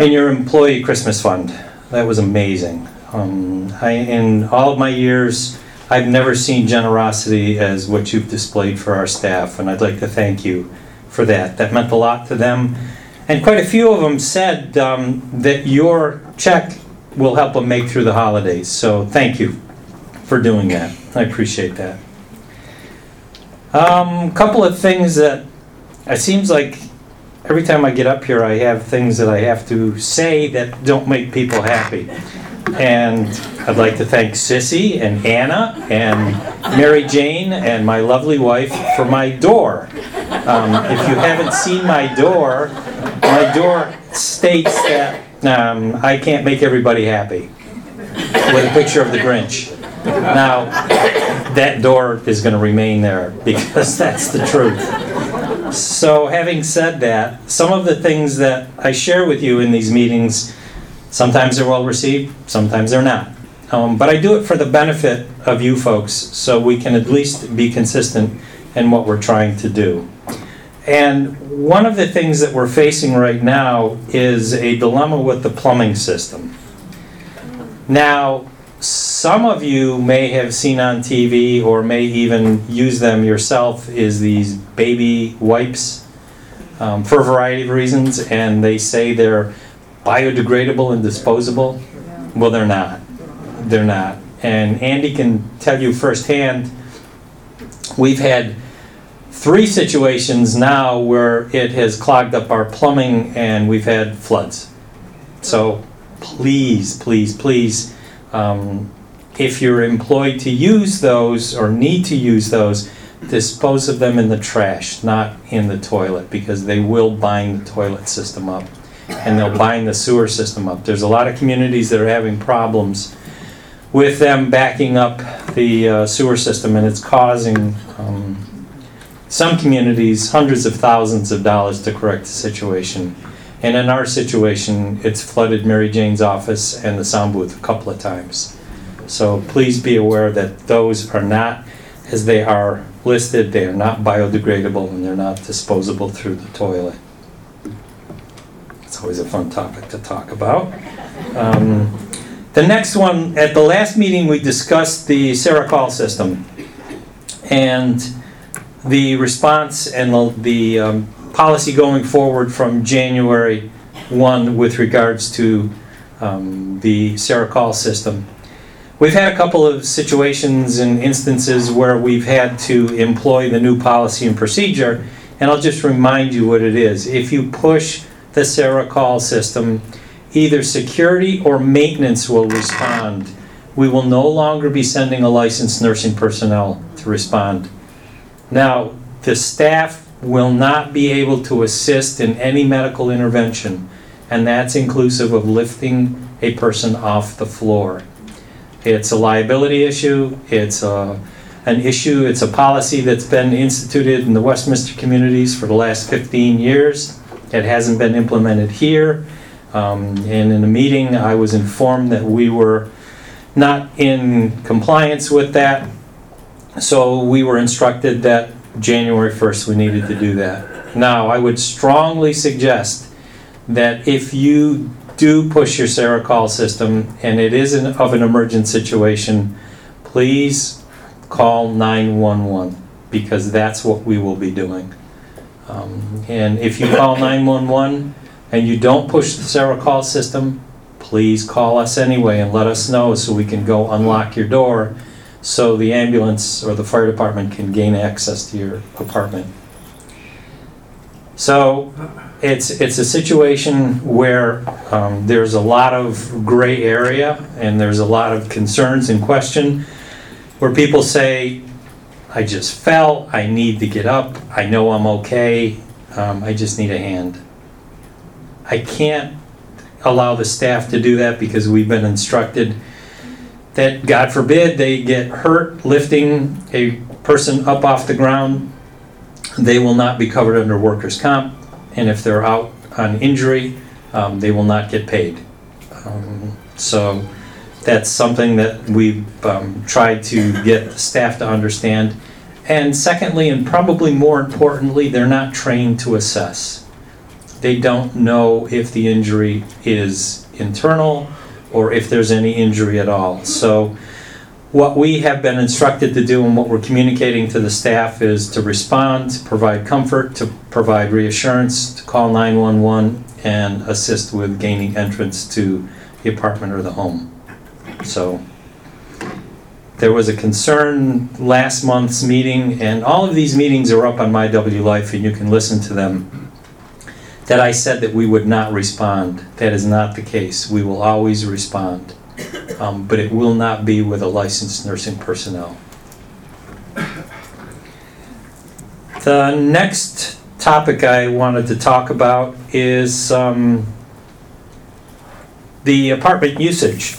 in your employee Christmas fund. That was amazing. Um, I, in all of my years, I've never seen generosity as what you've displayed for our staff, and I'd like to thank you for that. That meant a lot to them. And quite a few of them said um, that your check will help them make through the holidays. So thank you for doing that. I appreciate that. Um, couple of things that it seems like every time I get up here, I have things that I have to say that don't make people happy. And I'd like to thank Sissy and Anna and Mary Jane and my lovely wife for my door. Um, if you haven't seen my door, my door states that um, I can't make everybody happy with a picture of the Grinch. Now, that door is going to remain there because that's the truth. So, having said that, some of the things that I share with you in these meetings, sometimes they're well received, sometimes they're not. Um, but I do it for the benefit of you folks so we can at least be consistent in what we're trying to do. And one of the things that we're facing right now is a dilemma with the plumbing system. Now, some of you may have seen on TV or may even use them yourself is these baby wipes um, for a variety of reasons, and they say they're biodegradable and disposable. Well, they're not. They're not. And Andy can tell you firsthand, we've had three situations now where it has clogged up our plumbing and we've had floods. So please, please, please, um, if you're employed to use those or need to use those, dispose of them in the trash, not in the toilet, because they will bind the toilet system up and they'll bind the sewer system up. There's a lot of communities that are having problems with them backing up the uh, sewer system, and it's causing um, some communities hundreds of thousands of dollars to correct the situation. And in our situation, it's flooded Mary Jane's office and the sound booth a couple of times. So please be aware that those are not, as they are listed, they are not biodegradable and they're not disposable through the toilet. It's always a fun topic to talk about. Um, the next one, at the last meeting, we discussed the Sarah call system and the response and the, um, policy going forward from January 1 with regards to um, the Sarah call system. We've had a couple of situations and instances where we've had to employ the new policy and procedure, and I'll just remind you what it is. If you push the Sarah call system, either security or maintenance will respond. We will no longer be sending a licensed nursing personnel to respond. Now, the staff will not be able to assist in any medical intervention, and that's inclusive of lifting a person off the floor. It's a liability issue, it's a, an issue, it's a policy that's been instituted in the Westminster communities for the last 15 years. It hasn't been implemented here. Um, and in a meeting, I was informed that we were not in compliance with that. So we were instructed that January 1st we needed to do that. Now, I would strongly suggest that if you do push your Sarah call system and it is an, of an emergent situation, please call 911 because that's what we will be doing. Um, and if you call 911 and you don't push the Sarah call system, please call us anyway and let us know so we can go unlock your door so the ambulance or the fire department can gain access to your apartment. So it's, it's a situation where um, there's a lot of gray area and there's a lot of concerns and question where people say, I just fell, I need to get up, I know I'm okay, um, I just need a hand. I can't allow the staff to do that because we've been instructed that, God forbid, they get hurt lifting a person up off the ground, they will not be covered under workers' comp, and if they're out on injury, um, they will not get paid. Um, so that's something that we've um, tried to get staff to understand. And secondly, and probably more importantly, they're not trained to assess. They don't know if the injury is internal or if there's any injury at all. So what we have been instructed to do and what we're communicating to the staff is to respond, to provide comfort, to provide reassurance, to call 911 and assist with gaining entrance to the apartment or the home. So there was a concern last month's meeting, and all of these meetings are up on my W Life and you can listen to them, that I said that we would not respond. That is not the case. We will always respond. um, but it will not be with a licensed nursing personnel. The next topic I wanted to talk about is um, the apartment usage.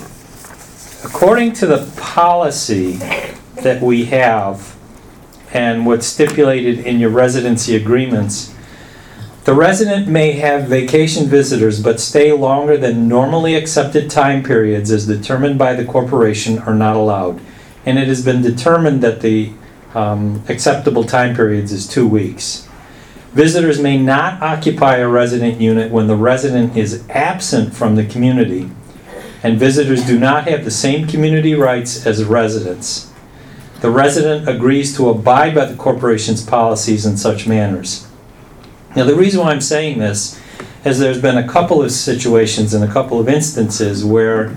According to the policy that we have and what's stipulated in your residency agreements, the resident may have vacation visitors but stay longer than normally accepted time periods as determined by the corporation are not allowed. And it has been determined that the um, acceptable time periods is two weeks. Visitors may not occupy a resident unit when the resident is absent from the community, and visitors do not have the same community rights as residents. The resident agrees to abide by the corporation's policies in such manners. Now, the reason why I'm saying this is there's been a couple of situations and a couple of instances where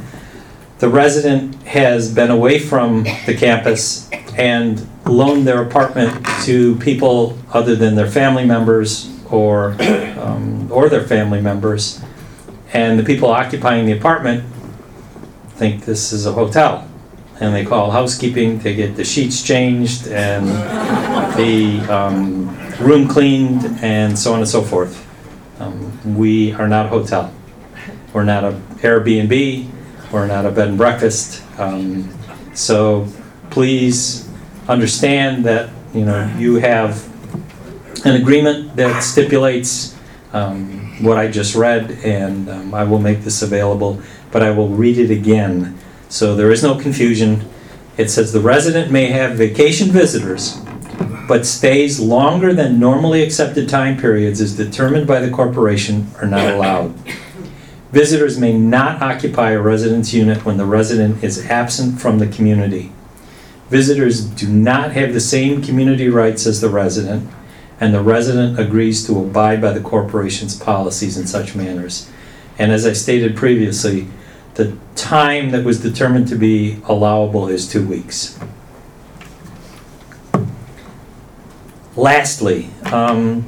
the resident has been away from the campus and loaned their apartment to people other than their family members or, um, or their family members. And the people occupying the apartment think this is a hotel. And they call housekeeping, they get the sheets changed and the um, room cleaned and so on and so forth. Um, we are not a hotel. We're not a Airbnb. We're not a bed and breakfast. Um, so please understand that you know you have an agreement that stipulates um, what I just read, and um, I will make this available. But I will read it again, so there is no confusion. It says the resident may have vacation visitors, but stays longer than normally accepted time periods as determined by the corporation are not allowed. Visitors may not occupy a residence unit when the resident is absent from the community. Visitors do not have the same community rights as the resident, and the resident agrees to abide by the corporation's policies in such manners. And as I stated previously, the time that was determined to be allowable is two weeks. Lastly, um,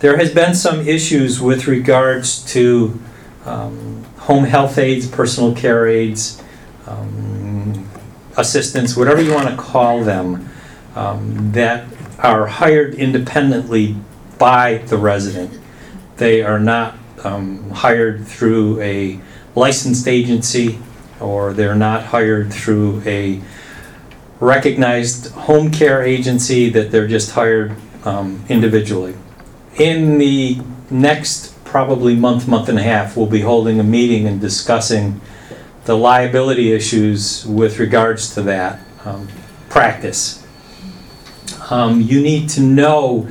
there has been some issues with regards to um, home health aides, personal care aides, um, assistants, whatever you want to call them, um, that are hired independently by the resident. They are not um, hired through a licensed agency or they're not hired through a recognized home care agency that they're just hired um, individually. In the next probably month, month and a half, we'll be holding a meeting and discussing the liability issues with regards to that um, practice. Um, you need to know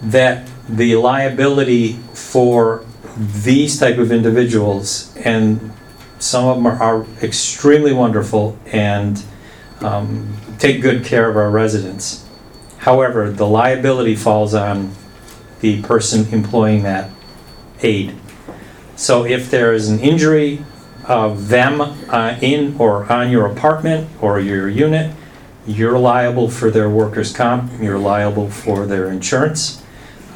that the liability for these type of individuals, and some of them are, are extremely wonderful and um, take good care of our residents. However, the liability falls on the person employing that aid. So if there is an injury of them uh, in or on your apartment or your unit, you're liable for their workers' comp, you're liable for their insurance.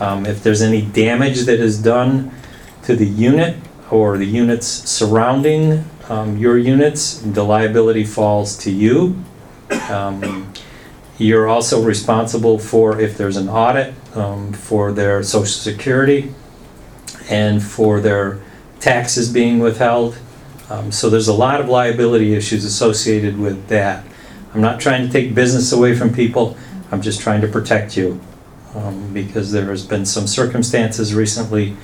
Um, If there's any damage that is done to the unit or the units surrounding um, your units, the liability falls to you. Um, You're also responsible for, if there's an audit, um, for their social security and for their taxes being withheld. Um, So there's a lot of liability issues associated with that. I'm not trying to take business away from people, I'm just trying to protect you. um, Because there has been some circumstances recently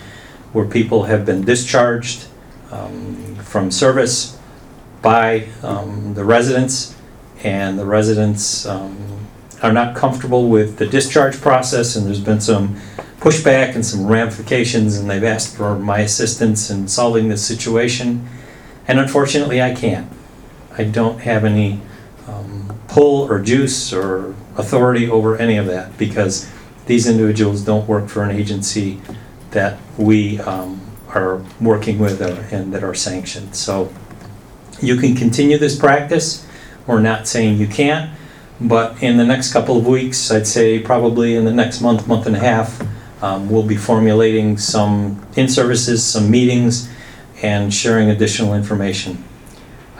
where people have been discharged um, from service by um, the residents, and the residents um, are not comfortable with the discharge process, and there's been some pushback and some ramifications, and they've asked for my assistance in solving this situation. And unfortunately, I can't. I don't have any um, pull or juice or authority over any of that because these individuals don't work for an agency that we um, are working with and that are sanctioned. So you can continue this practice. We're not saying you can't, but in the next couple of weeks, I'd say probably in the next month, month and a half, um, we'll be formulating some in-services, some meetings, and sharing additional information.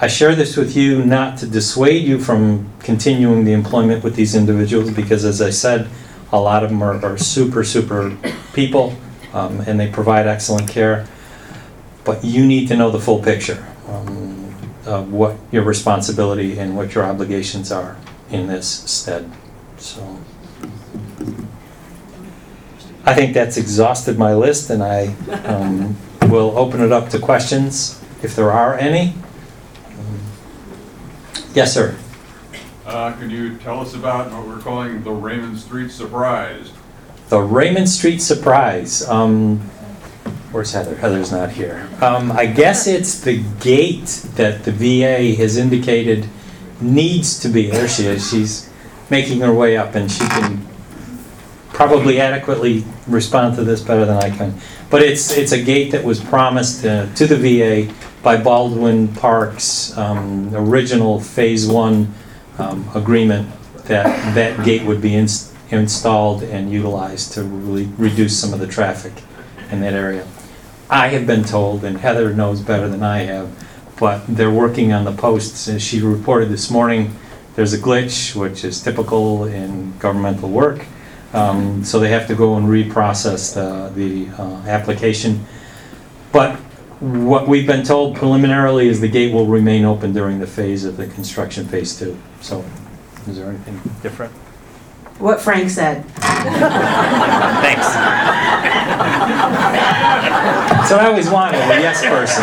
I share this with you not to dissuade you from continuing the employment with these individuals, because as I said, a lot of them are, are super, super people, um, and they provide excellent care. But you need to know the full picture, um, of what your responsibility and what your obligations are in this stead, so. I think that's exhausted my list, and I um, will open it up to questions, if there are any. Yes, sir. Uh, could you tell us about what we're calling the Raymond Street Surprise? The Raymond Street Surprise. Um, where's Heather? Heather's not here. Um, I guess it's the gate that the VA has indicated needs to be. There she is. She's making her way up, and she can probably adequately respond to this better than I can. But it's it's a gate that was promised uh, to the VA by Baldwin Park's um, original Phase One um, agreement that that gate would be ins- installed and utilized to really reduce some of the traffic in that area. I have been told, and Heather knows better than I have, but they're working on the posts. As she reported this morning, there's a glitch, which is typical in governmental work. Um, So they have to go and reprocess the, the uh, application. But what we've been told preliminarily is the gate will remain open during the phase of the construction phase two. So is there anything different? What Frank said. Thanks. So I always wanted, a yes person.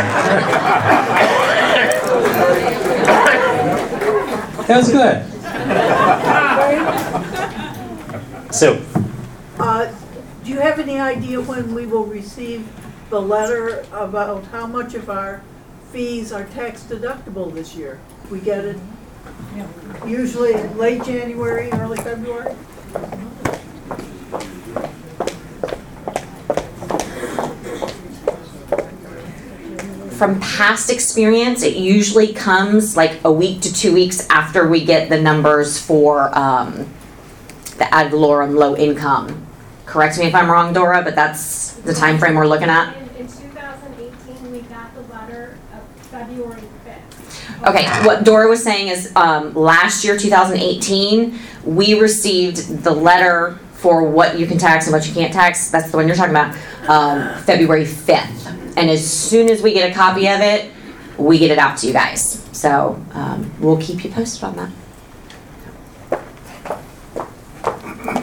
That was good. So, Uh, Do you have any idea when we will receive the letter about how much of our fees are tax deductible this year? We get it usually late January, early February? From past experience, it usually comes like a week to two weeks after we get the numbers for um, the ad valorem low income. Correct me if I'm wrong, Dora, but that's the time frame we're looking at. In, in 2018, we got the letter of February 5th. Okay, what Dora was saying is, um, last year, 2018, we received the letter for what you can tax and what you can't tax, that's the one you're talking about, um, February 5th. And as soon as we get a copy of it, we get it out to you guys. So, um, we'll keep you posted on that.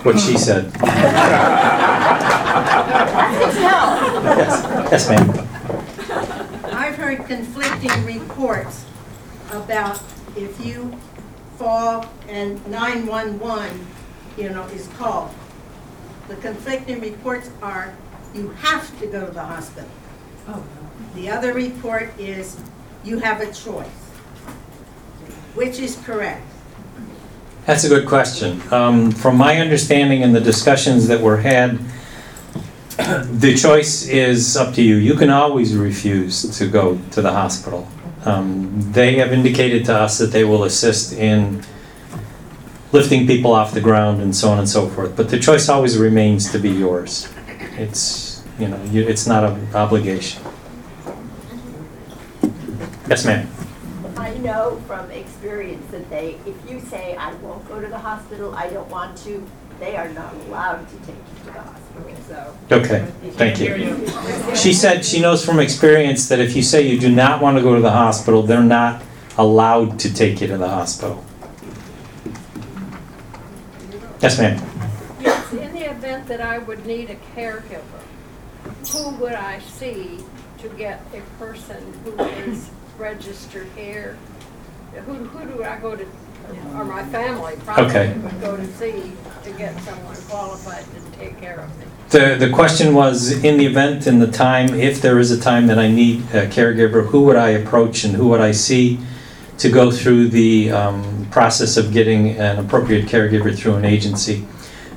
what she said. Yes, yes, ma'am. I've heard conflicting reports about if you fall and 911, you know, is called. The conflicting reports are you have to go to the hospital. The other report is you have a choice. Which is correct? That's a good question. Um, From my understanding and the discussions that were had, the choice is up to you. You can always refuse to go to the hospital. Um, They have indicated to us that they will assist in lifting people off the ground and so on and so forth, but the choice always remains to be yours. It's, you know, you- it's not an obligation. Yes, ma'am. I know from experience that they, if you say, I won't go to the hospital, I don't want to, they are not allowed to take you to the hospital, so. Okay, thank you. She said she knows from experience that if you say you do not want to go to the hospital, they're not allowed to take you to the hospital. Yes, ma'am. Yes, in the event that I would need a caregiver, who would I see to get a person who is registered here? Who, who do I go to, or my family Okay. probably would go to see to get someone qualified to take care of me? The, the question was, in the event, in the time, if there is a time that I need a caregiver, who would I approach and who would I see to go through the um, process of getting an appropriate caregiver through an agency?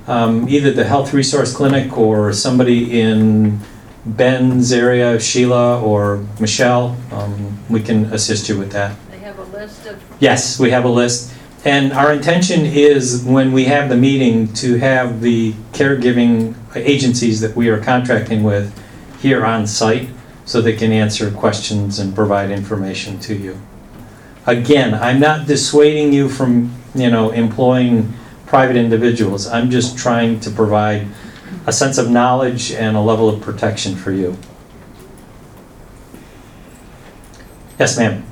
Um, Either the Health Resource Clinic or somebody in Ben's area, Sheila or Michelle, um, we can assist you with that. They have a list of, Yes, we have a list. And our intention is, when we have the meeting, to have the caregiving agencies that we are contracting with here on site, so they can answer questions and provide information to you. Again, I'm not dissuading you from, you know, employing private individuals. I'm just trying to provide a sense of knowledge and a level of protection for you. Yes, ma'am.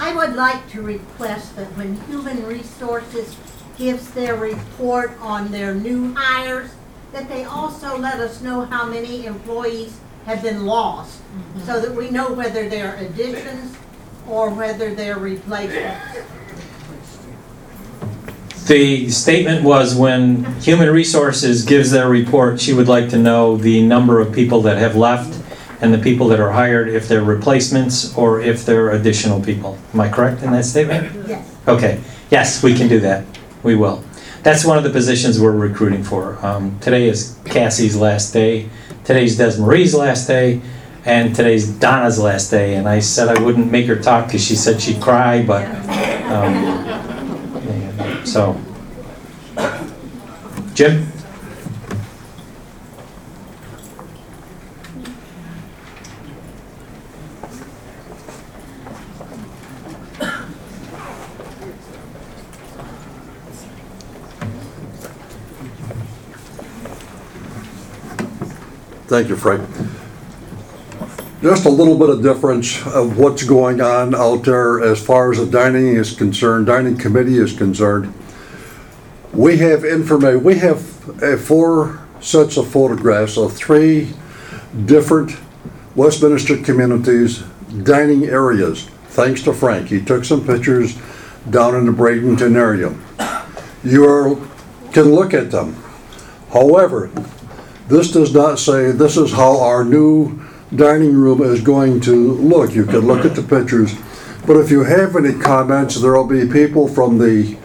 I would like to request that when Human Resources gives their report on their new hires, that they also let us know how many employees have been lost, mm-hmm. so that we know whether they're additions or whether they're replacements. The statement was when Human Resources gives their report, she would like to know the number of people that have left and the people that are hired, if they're replacements or if they're additional people. Am I correct in that statement? Yes. Okay, yes, we can do that. We will. That's one of the positions we're recruiting for. Um, Today is Cassie's last day, today's Desmarie's last day, and today's Donna's last day. And I said I wouldn't make her talk because she said she'd cry, but, um, yeah, so. Jim? Thank you, Frank. Just a little bit of difference of what's going on out there as far as the dining is concerned, dining committee is concerned. We have informa, we have four sets of photographs of three different Westminster communities dining areas, thanks to Frank. He took some pictures down in the Bradenton area. You can look at them. However, this does not say this is how our new dining room is going to look. You can look at the pictures. But if you have any comments, there'll be people from the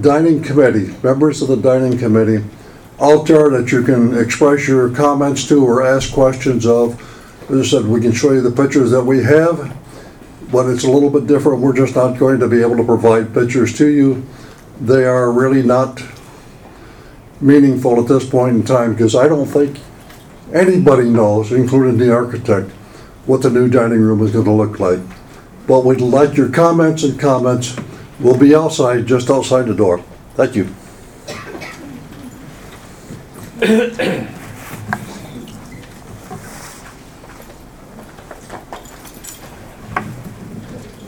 dining committee, members of the dining committee, out there that you can express your comments to or ask questions of. As I said, we can show you the pictures that we have, but it's a little bit different. We're just not going to be able to provide pictures to you. They are really not meaningful at this point in time because I don't think anybody knows, including the architect, what the new dining room is going to look like. But we'd like your comments and comments. We'll be outside, just outside the door. Thank you.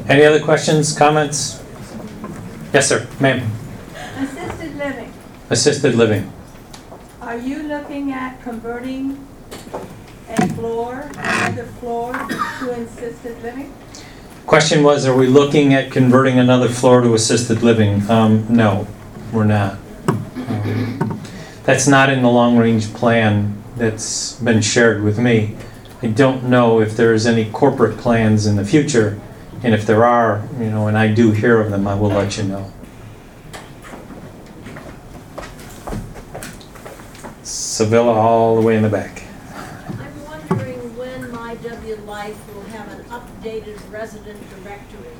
Any other questions, comments? Yes, sir, ma'am. Assisted living, are you looking at converting a floor, another floor to assisted living? Question was, are we looking at converting another floor to assisted living? Um, no, we're not. Um, That's not in the long-range plan that's been shared with me. I don't know if there's any corporate plans in the future, and if there are, you know, and I do hear of them, I will let you know. Sevilla all the way in the back. I'm wondering when My W Life will have an updated resident directory.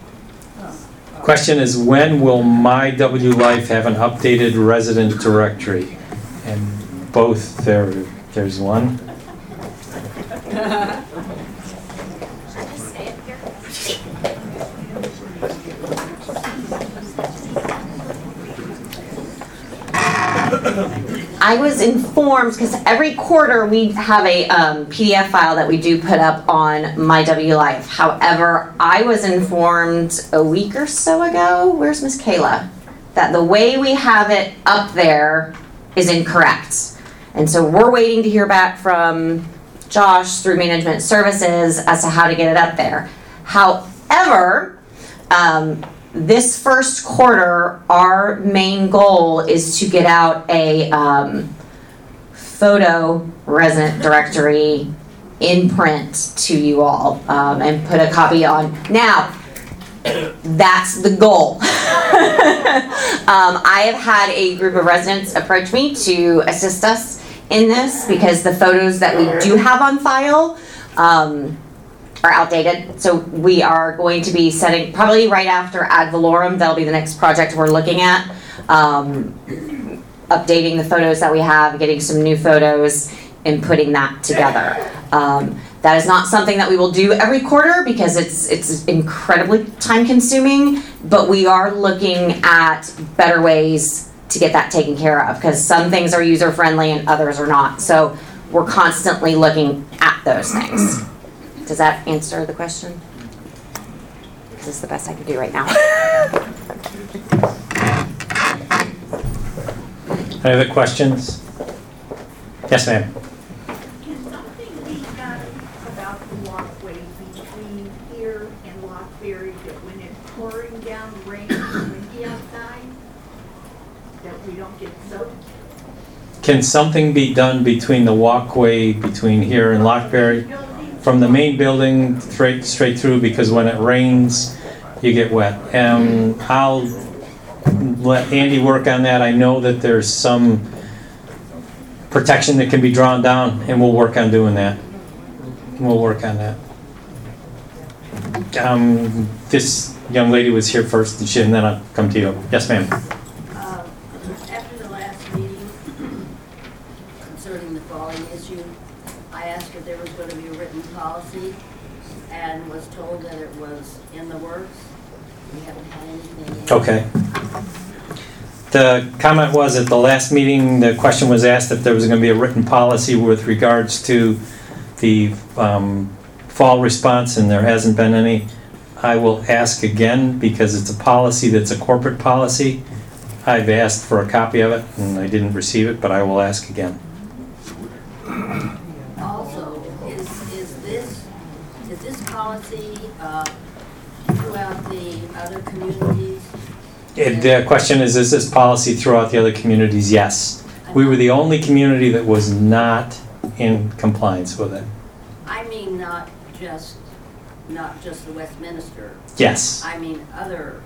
Question is, when will My W Life have an updated resident directory? And both, there, there's one. I was informed, because every quarter we have a um, PDF file that we do put up on My W Life. However, I was informed a week or so ago, where's Miss Kayla? That the way we have it up there is incorrect. And so we're waiting to hear back from Josh through Management Services as to how to get it up there. However, um, this first quarter, our main goal is to get out a um, photo resident directory in print to you all um, and put a copy on. Now, that's the goal. um, I have had a group of residents approach me to assist us in this because the photos that we do have on file um, are outdated. So we are going to be setting, probably right after ad valorem, that'll be the next project we're looking at. Um, updating the photos that we have, getting some new photos, and putting that together. Um, That is not something that we will do every quarter because it's it's incredibly time consuming, but we are looking at better ways to get that taken care of because some things are user friendly and others are not. So we're constantly looking at those things. Does that answer the question? This is the best I can do right now. Any other questions? Yes, ma'am. Can something be done about the walkway between here and Lockberry that when it's pouring down rain, windy outside, that we don't get soaked? Can something be done between the walkway between here and Lockberry? From the main building straight, straight through, because when it rains, you get wet. Um, I'll let Andy work on that. I know that there's some protection that can be drawn down, and we'll work on doing that. We'll work on that. Um, this young lady was here first, and and then I'll come to you. Yes, ma'am. Uh, After the last meeting concerning the falling issue, I asked if there was going to be a written policy and was told that it was in the works. We haven't had anything yet. Okay. The comment was at the last meeting, the question was asked if there was gonna be a written policy with regards to the um, fall response, and there hasn't been any. I will ask again, because it's a policy that's a corporate policy. I've asked for a copy of it, and I didn't receive it, but I will ask again. Also, is, is this, is this policy uh, throughout the other communities? It- The question is, is this policy throughout the other communities? Yes. We were the only community that was not in compliance with it. I mean, not just, not just the Westminster. Yes. I mean, other.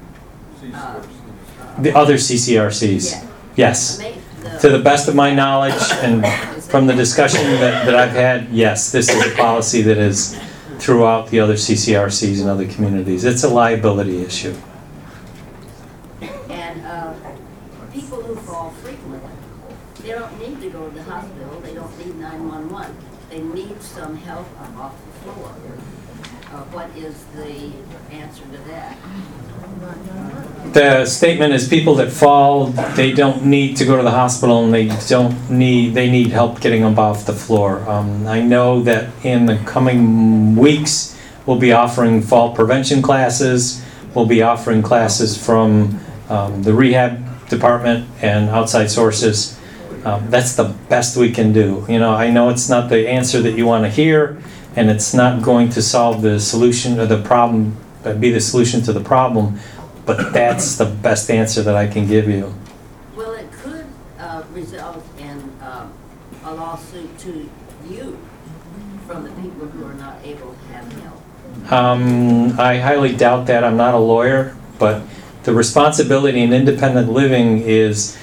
uh, The other CCRCs? Yeah. Yes. To the best of my knowledge and from the discussion that, that I've had, yes, this is a policy that is throughout the other CCRCs and other communities. It's a liability issue. And uh, people who fall frequently, they don't need to go to the hospital, they don't need 911. They need some help up off the floor. Uh, What is the answer to that? The statement is people that fall, they don't need to go to the hospital and they don't need, they need help getting up off the floor. Um, I know that in the coming weeks, we'll be offering fall prevention classes. We'll be offering classes from um, the rehab department and outside sources. Um, That's the best we can do. You know, I know it's not the answer that you want to hear, and it's not going to solve the solution or the problem, uh, be the solution to the problem, but that's the best answer that I can give you. Well, it could uh, result in um, a lawsuit to you from the people who are not able to have help. Um, I highly doubt that. I'm not a lawyer, but the responsibility in independent living is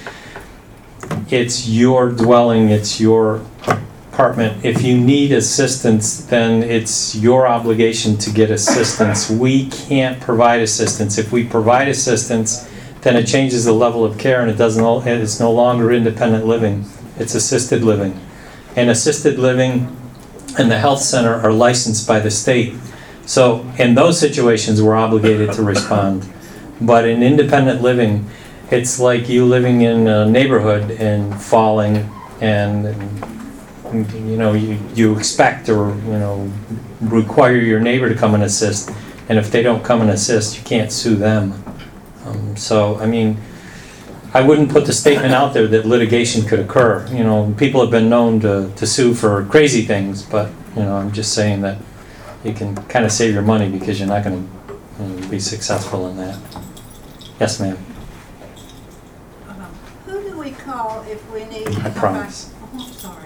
it's your dwelling, it's your apartment. If you need assistance, then it's your obligation to get assistance. We can't provide assistance. If we provide assistance, then it changes the level of care and it doesn't, it's no longer independent living. It's assisted living. And assisted living and the health center are licensed by the state. So in those situations, we're obligated to respond. But in independent living, it's like you living in a neighborhood and falling and, you know, you, you expect or, you know, require your neighbor to come and assist. And if they don't come and assist, you can't sue them. Um, So, I mean, I wouldn't put the statement out there that litigation could occur. You know, people have been known to, to sue for crazy things, but, you know, I'm just saying that you can kind of save your money because you're not going to be successful in that. Yes, ma'am. Who do we call if we need? I promise.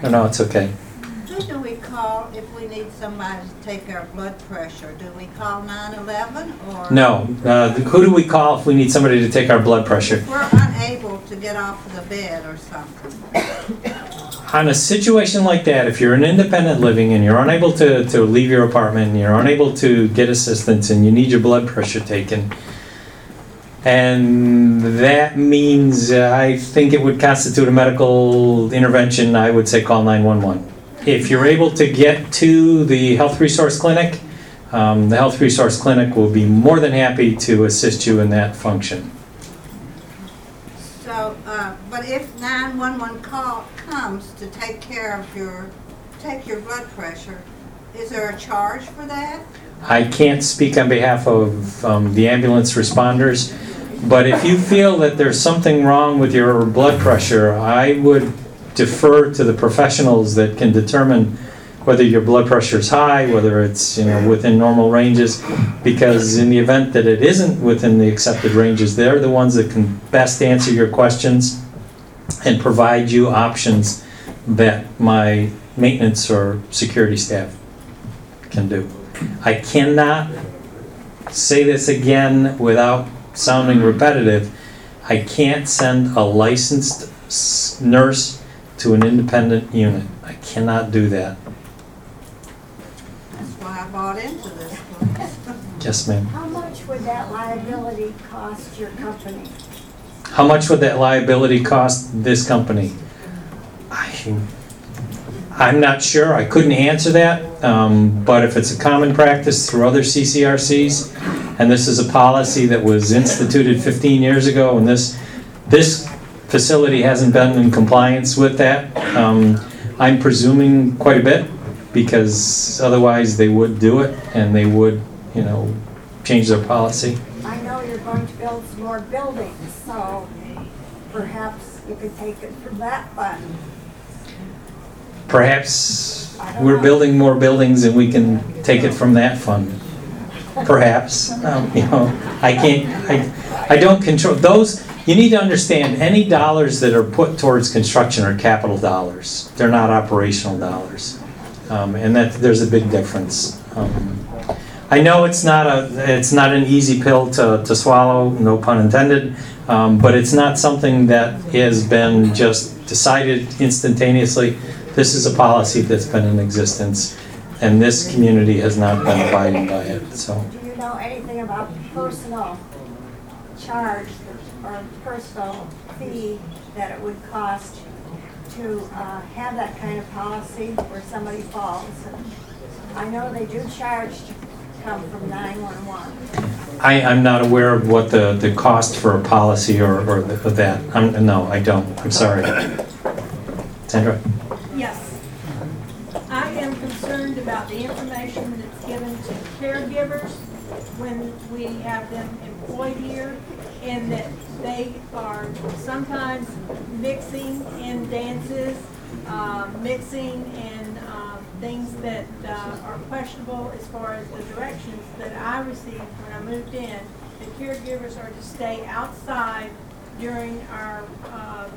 No, no, it's okay. Who do we call if we need somebody to take our blood pressure? Do we call 911 or? No, uh, who do we call if we need somebody to take our blood pressure? If we're unable to get off of the bed or something. On a situation like that, if you're an independent living and you're unable to, to leave your apartment, and you're unable to get assistance and you need your blood pressure taken, and that means uh, I think it would constitute a medical intervention, I would say call 911. if you're able to get to the Health Resource Clinic, um, the Health Resource Clinic will be more than happy to assist you in that function. So, uh, but if 911 call comes to take care of your, take your blood pressure, is there a charge for that? I can't speak on behalf of um, the ambulance responders, but if you feel that there's something wrong with your blood pressure, I would defer to the professionals that can determine whether your blood pressure is high, whether it's, you know, within normal ranges, because in the event that it isn't within the accepted ranges, they're the ones that can best answer your questions and provide you options that my maintenance or security staff can do. I cannot say this again without sounding repetitive. I can't send a licensed s- nurse to an independent unit. I cannot do that. That's why I bought into this place. Yes, ma'am. How much would that liability cost your company? How much would that liability cost this company? I, I'm not sure. I couldn't answer that. Um, but if it's a common practice through other CCRCs, and this is a policy that was instituted 15 years ago, and this this facility hasn't been in compliance with that, um, I'm presuming quite a bit because otherwise they would do it and they would, you know, change their policy. I know you're going to build some more buildings, so perhaps you could take it from that fund. Perhaps we're building more buildings and we can take it from that fund. Perhaps, um, you know, I can't, I, I don't control, those, you need to understand, any dollars that are put towards construction are capital dollars. They're not operational dollars. Um, and that, there's a big difference. Um, I know it's not a, it's not an easy pill to, to swallow, no pun intended, um, but it's not something that has been just decided instantaneously. This is a policy that's been in existence, and this community has not been abiding by it, so. Do you know anything about personal charge or personal fee that it would cost to uh, have that kind of policy where somebody falls? I know they do charge to come from 911. I, I'm not aware of what the, the cost for a policy or, or the- that. I'm, no, I don't, I'm sorry. Sandra? Yes. I am concerned about the information that's given to caregivers when we have them employed here, and that they are sometimes mixing in dances, uh, mixing in uh, things that uh, are questionable as far as the directions that I received when I moved in. The caregivers are to stay outside during our uh,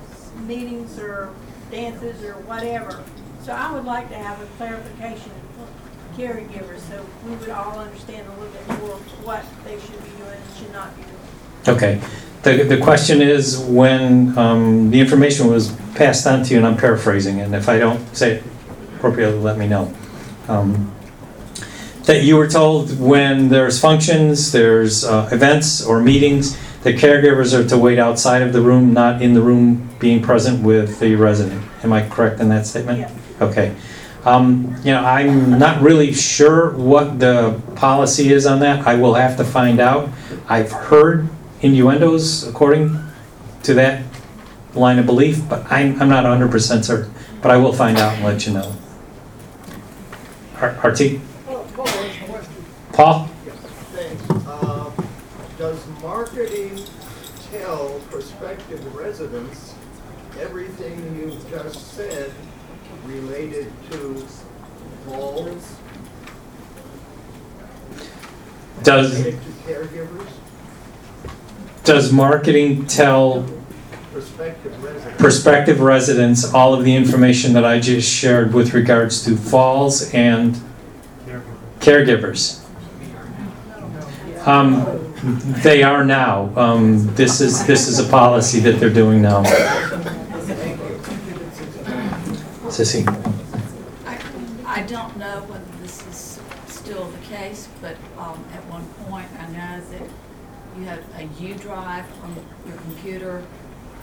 meetings or dances or whatever. So I would like to have a clarification of caregivers, so we would all understand a little bit more what they should be doing and should not be doing. Okay. The, the question is, when um, the information was passed on to you, and I'm paraphrasing, and if I don't say it appropriately, let me know. Um, That you were told when there's functions, there's uh, events or meetings, the caregivers are to wait outside of the room, not in the room being present with the resident. Am I correct in that statement? Yeah. Okay. Um, You know, I'm not really sure what the policy is on that. I will have to find out. I've heard innuendos according to that line of belief, but I'm, I'm not hundred percent certain. But I will find out and let you know. Ar- Artie? Paul? Thanks. Does marketing tell prospective residents everything you've just said related to falls, Does, related to caregivers, does marketing tell prospective residents? prospective residents all of the information that I just shared with regards to falls and caregivers? Um, They are now. Um, This is, this is a policy that they're doing now. Sissy? I I don't know whether this is still the case, but um, at one point, I know that you had a U drive on your computer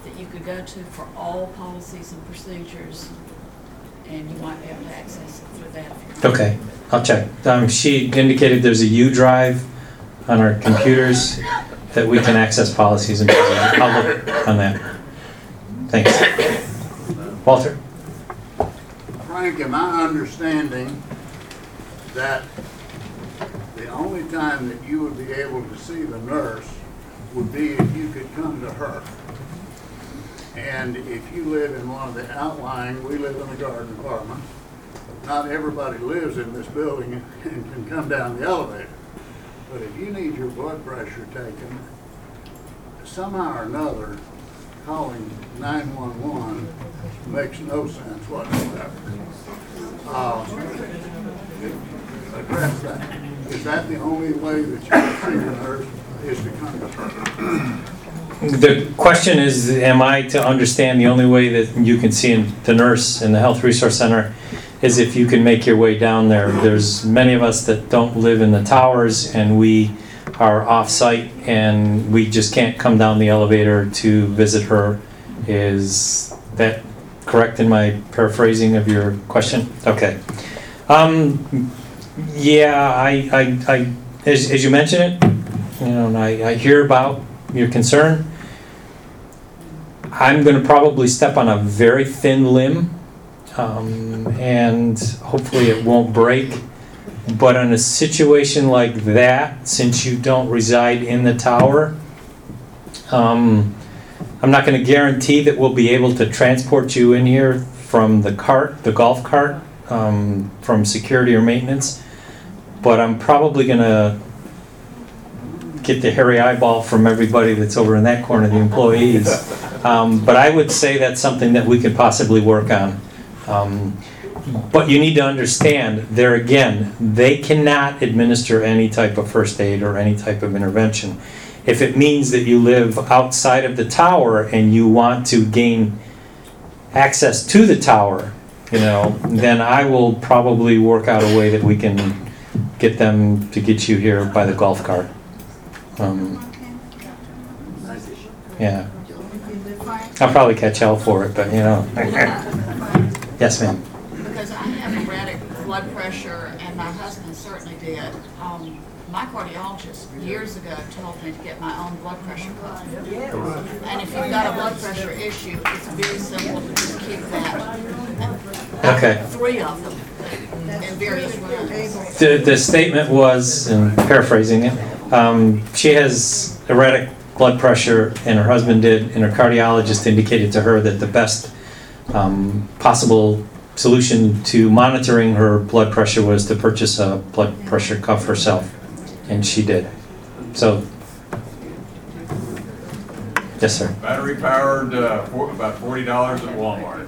that you could go to for all policies and procedures and you might be able to access it through that. Okay, I'll check. Um, she indicated there's a U drive on our computers that we can access policies and. I'll look on that. Thanks. Walter? Frank, am I understanding that the only time that you would be able to see the nurse would be if you could come to her? And if you live in one of the outlying, we live in the garden apartment, not everybody lives in this building and can come down the elevator. But if you need your blood pressure taken, somehow or another, calling 911 makes no sense whatsoever. Uh, Address that. Is that the only way that you can see the nurse is to come to her? The question is, am I to understand the only way that you can see the nurse in the Health Resource Center is if you can make your way down there? There's many of us that don't live in the towers and we are off-site and we just can't come down the elevator to visit her. Is that correct in my paraphrasing of your question? Okay. Um, yeah, I, I, I, as, as you mentioned it, you know, and I, I hear about your concern. I'm gonna probably step on a very thin limb, um, and hopefully it won't break. But in a situation like that, since you don't reside in the tower, um, I'm not gonna guarantee that we'll be able to transport you in here from the cart, the golf cart, um, from security or maintenance. But I'm probably gonna get the hairy eyeball from everybody that's over in that corner, the employees. Um, But I would say that's something that we could possibly work on. Um, But you need to understand, there again, they cannot administer any type of first aid or any type of intervention. If it means that you live outside of the tower and you want to gain access to the tower, you know, then I will probably work out a way that we can get them to get you here by the golf cart. Um, Yeah. I'll probably catch hell for it, but you know. Yes, ma'am. Because I have erratic blood pressure, and my husband certainly did. Um, My cardiologist years ago told me to get my own blood pressure cuff. And if you've got a blood pressure issue, it's very simple to just keep that. Okay. Three of them in various rooms. The, the statement was, and paraphrasing it, um, she has erratic blood pressure and her husband did, and her cardiologist indicated to her that the best um, possible solution to monitoring her blood pressure was to purchase a blood pressure cuff herself, and she did. So, yes, sir. Battery powered, uh, for, about forty dollars at Walmart.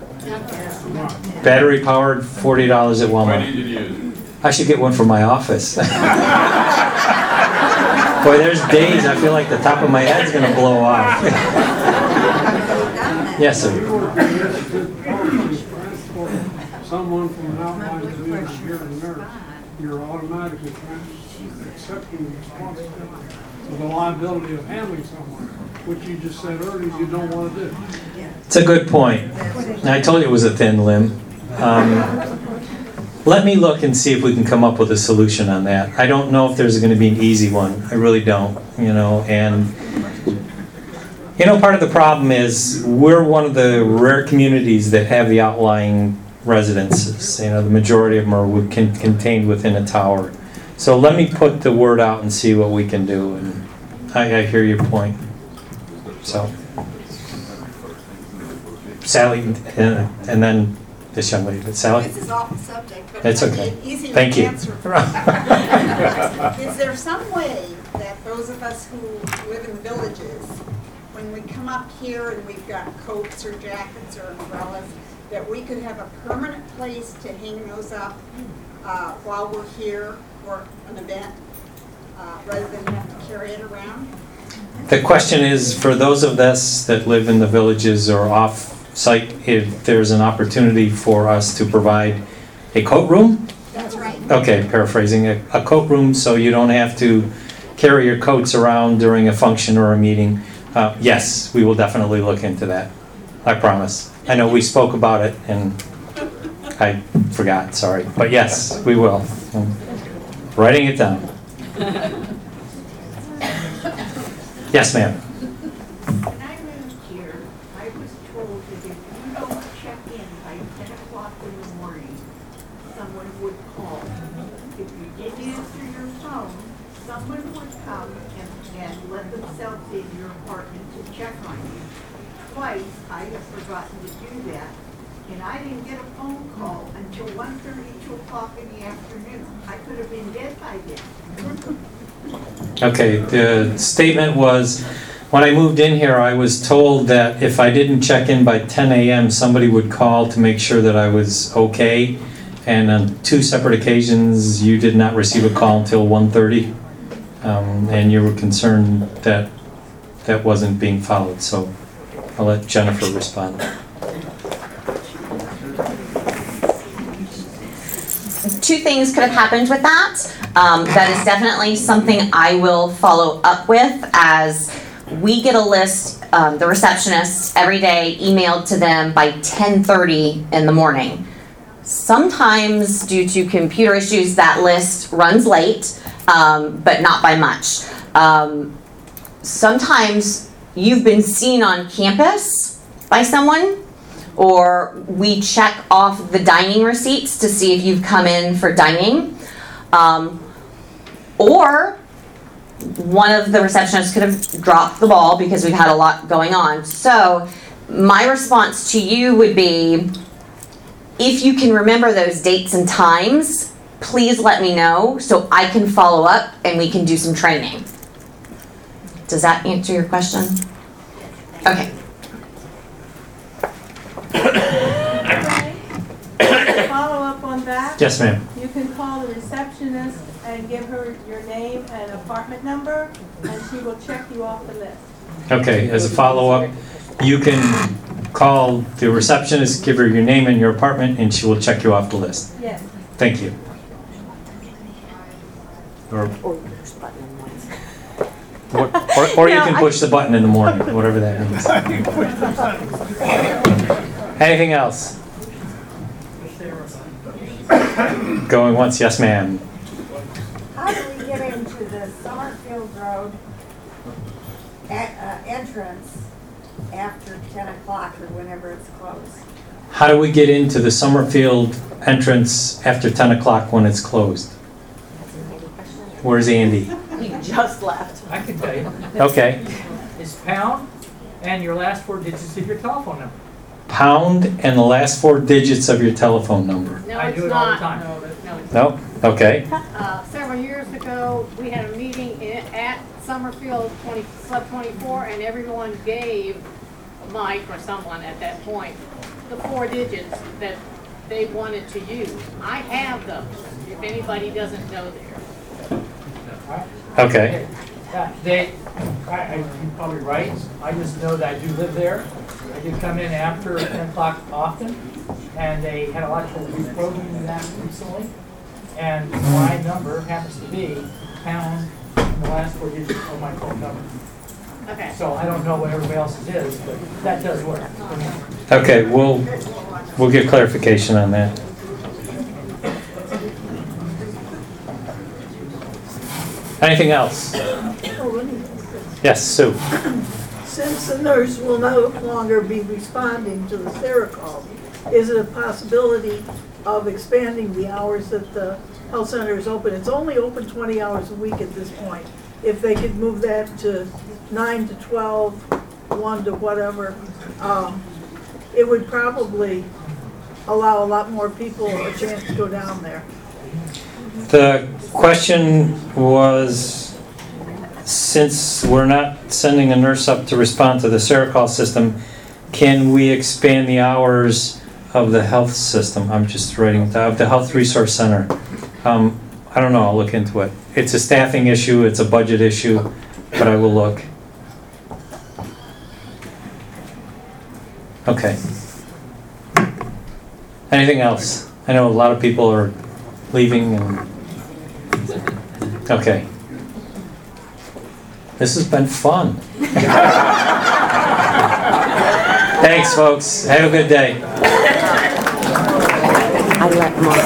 Battery powered, forty dollars at What Walmart. did you use? I should get one for my office. Boy, there's days I feel like the top of my head's gonna blow off. Yes, sir. Someone from an outlying community here in nurse, you're automatically trans- accepting responsibility for the liability of handling someone, which you just said earlier you don't want to do. It's a good point. I told you it was a thin limb. Um, Let me look and see if we can come up with a solution on that. I don't know if there's gonna be an easy one. I really don't, you know, and you know, part of the problem is we're one of the rare communities that have the outlying residences. You know, the majority of them are contained within a tower. So let me put the word out and see what we can do, and I, I hear your point. So. Sally, and, and then this young lady, but Sally? This is off the subject, but It's okay. easy Thank you. answer. Is there some way that those of us who live in villages, when we come up here and we've got coats or jackets or umbrellas, that we could have a permanent place to hang those up uh, while we're here for an event, uh, rather than have to carry it around? The question is, for those of us that live in the villages or off-site, if there's an opportunity for us to provide a coat room? That's right. Okay, paraphrasing, a, a coat room so you don't have to carry your coats around during a function or a meeting. Uh, yes, we will definitely look into that. I promise. I know we spoke about it and I forgot, sorry. But yes, we will. I'm Writing it down. Yes, ma'am. When I moved here, I was told that if you don't check in by ten o'clock in the morning, someone would call. If you didn't answer your phone, someone would come and, and let themselves in your apartment to check on you. Twice, I have forgotten to do that, and I didn't get a phone call until 1:30, two o'clock in the afternoon. I could have been dead by then. Okay, the statement was, when I moved in here, I was told that if I didn't check in by 10 AM, somebody would call to make sure that I was okay. And on two separate occasions, you did not receive a call until 1:30. Um, And you were concerned that that wasn't being followed, so I'll let Jennifer respond. Two things could have happened with that. Um, that is definitely something I will follow up with as we get a list, um, the receptionists every day emailed to them by 10:30 in the morning. Sometimes, due to computer issues, that list runs late, um, but not by much. Um, sometimes you've been seen on campus by someone or we check off the dining receipts to see if you've come in for dining. Um, or one of the receptionists could have dropped the ball because we've had a lot going on. So, my response to you would be if you can remember those dates and times, please let me know so I can follow up and we can do some training. Does that answer your question? Okay. Follow up on that? Yes, ma'am. You can call the receptionist and give her your name and apartment number, and she will check you off the list. Okay, as a follow-up, you can call the receptionist, give her your name and your apartment, and she will check you off the list. Yes. Thank you. Or, what- or, or you Yeah, can I- push the button in the morning, whatever that means. Anything else? Going once, yes, ma'am. How do we get into the Summerfield Road e- uh, entrance after ten o'clock or whenever it's closed? How do we get into the Summerfield entrance after 10 o'clock when it's closed? Where's Andy? He just left. I can tell you. Okay. It's pound and your last four digits of your telephone number. Pound and the last four digits of your telephone number. No, I do it all the time. No? Okay. Uh, several years ago, we had a meeting i- at Summerfield 20, Club 24, and everyone gave Mike or someone at that point the four digits that they wanted to use. I have those, if anybody doesn't know there. Okay. Yeah, They, I, I, you're probably right. I just know that I do live there. I do come in after ten o'clock often, and they had a lot of reprogramming that recently. And my number happens to be pound, and the last four digits of my phone number. Okay. So I don't know what everybody else's is, but that does work for me. Okay, we'll, we'll get clarification on that. Anything else? Yes, Sue? Since the nurse will no longer be responding to the Sarah call, is it a possibility of expanding the hours that the health center is open? It's only open 20 hours a week at this point. If they could move that to 9 to 12, 1 to whatever, um, it would probably allow a lot more people a chance to go down there. The question was, since we're not sending a nurse up to respond to the Sericall system, can we expand the hours of the health system? I'm just writing, it of the Health Resource Center. Um, I don't know, I'll look into it. It's a staffing issue, it's a budget issue, but I will look. Okay. Anything else? I know a lot of people are leaving and, okay. This has been fun. Thanks, folks. Have a good day. let Mark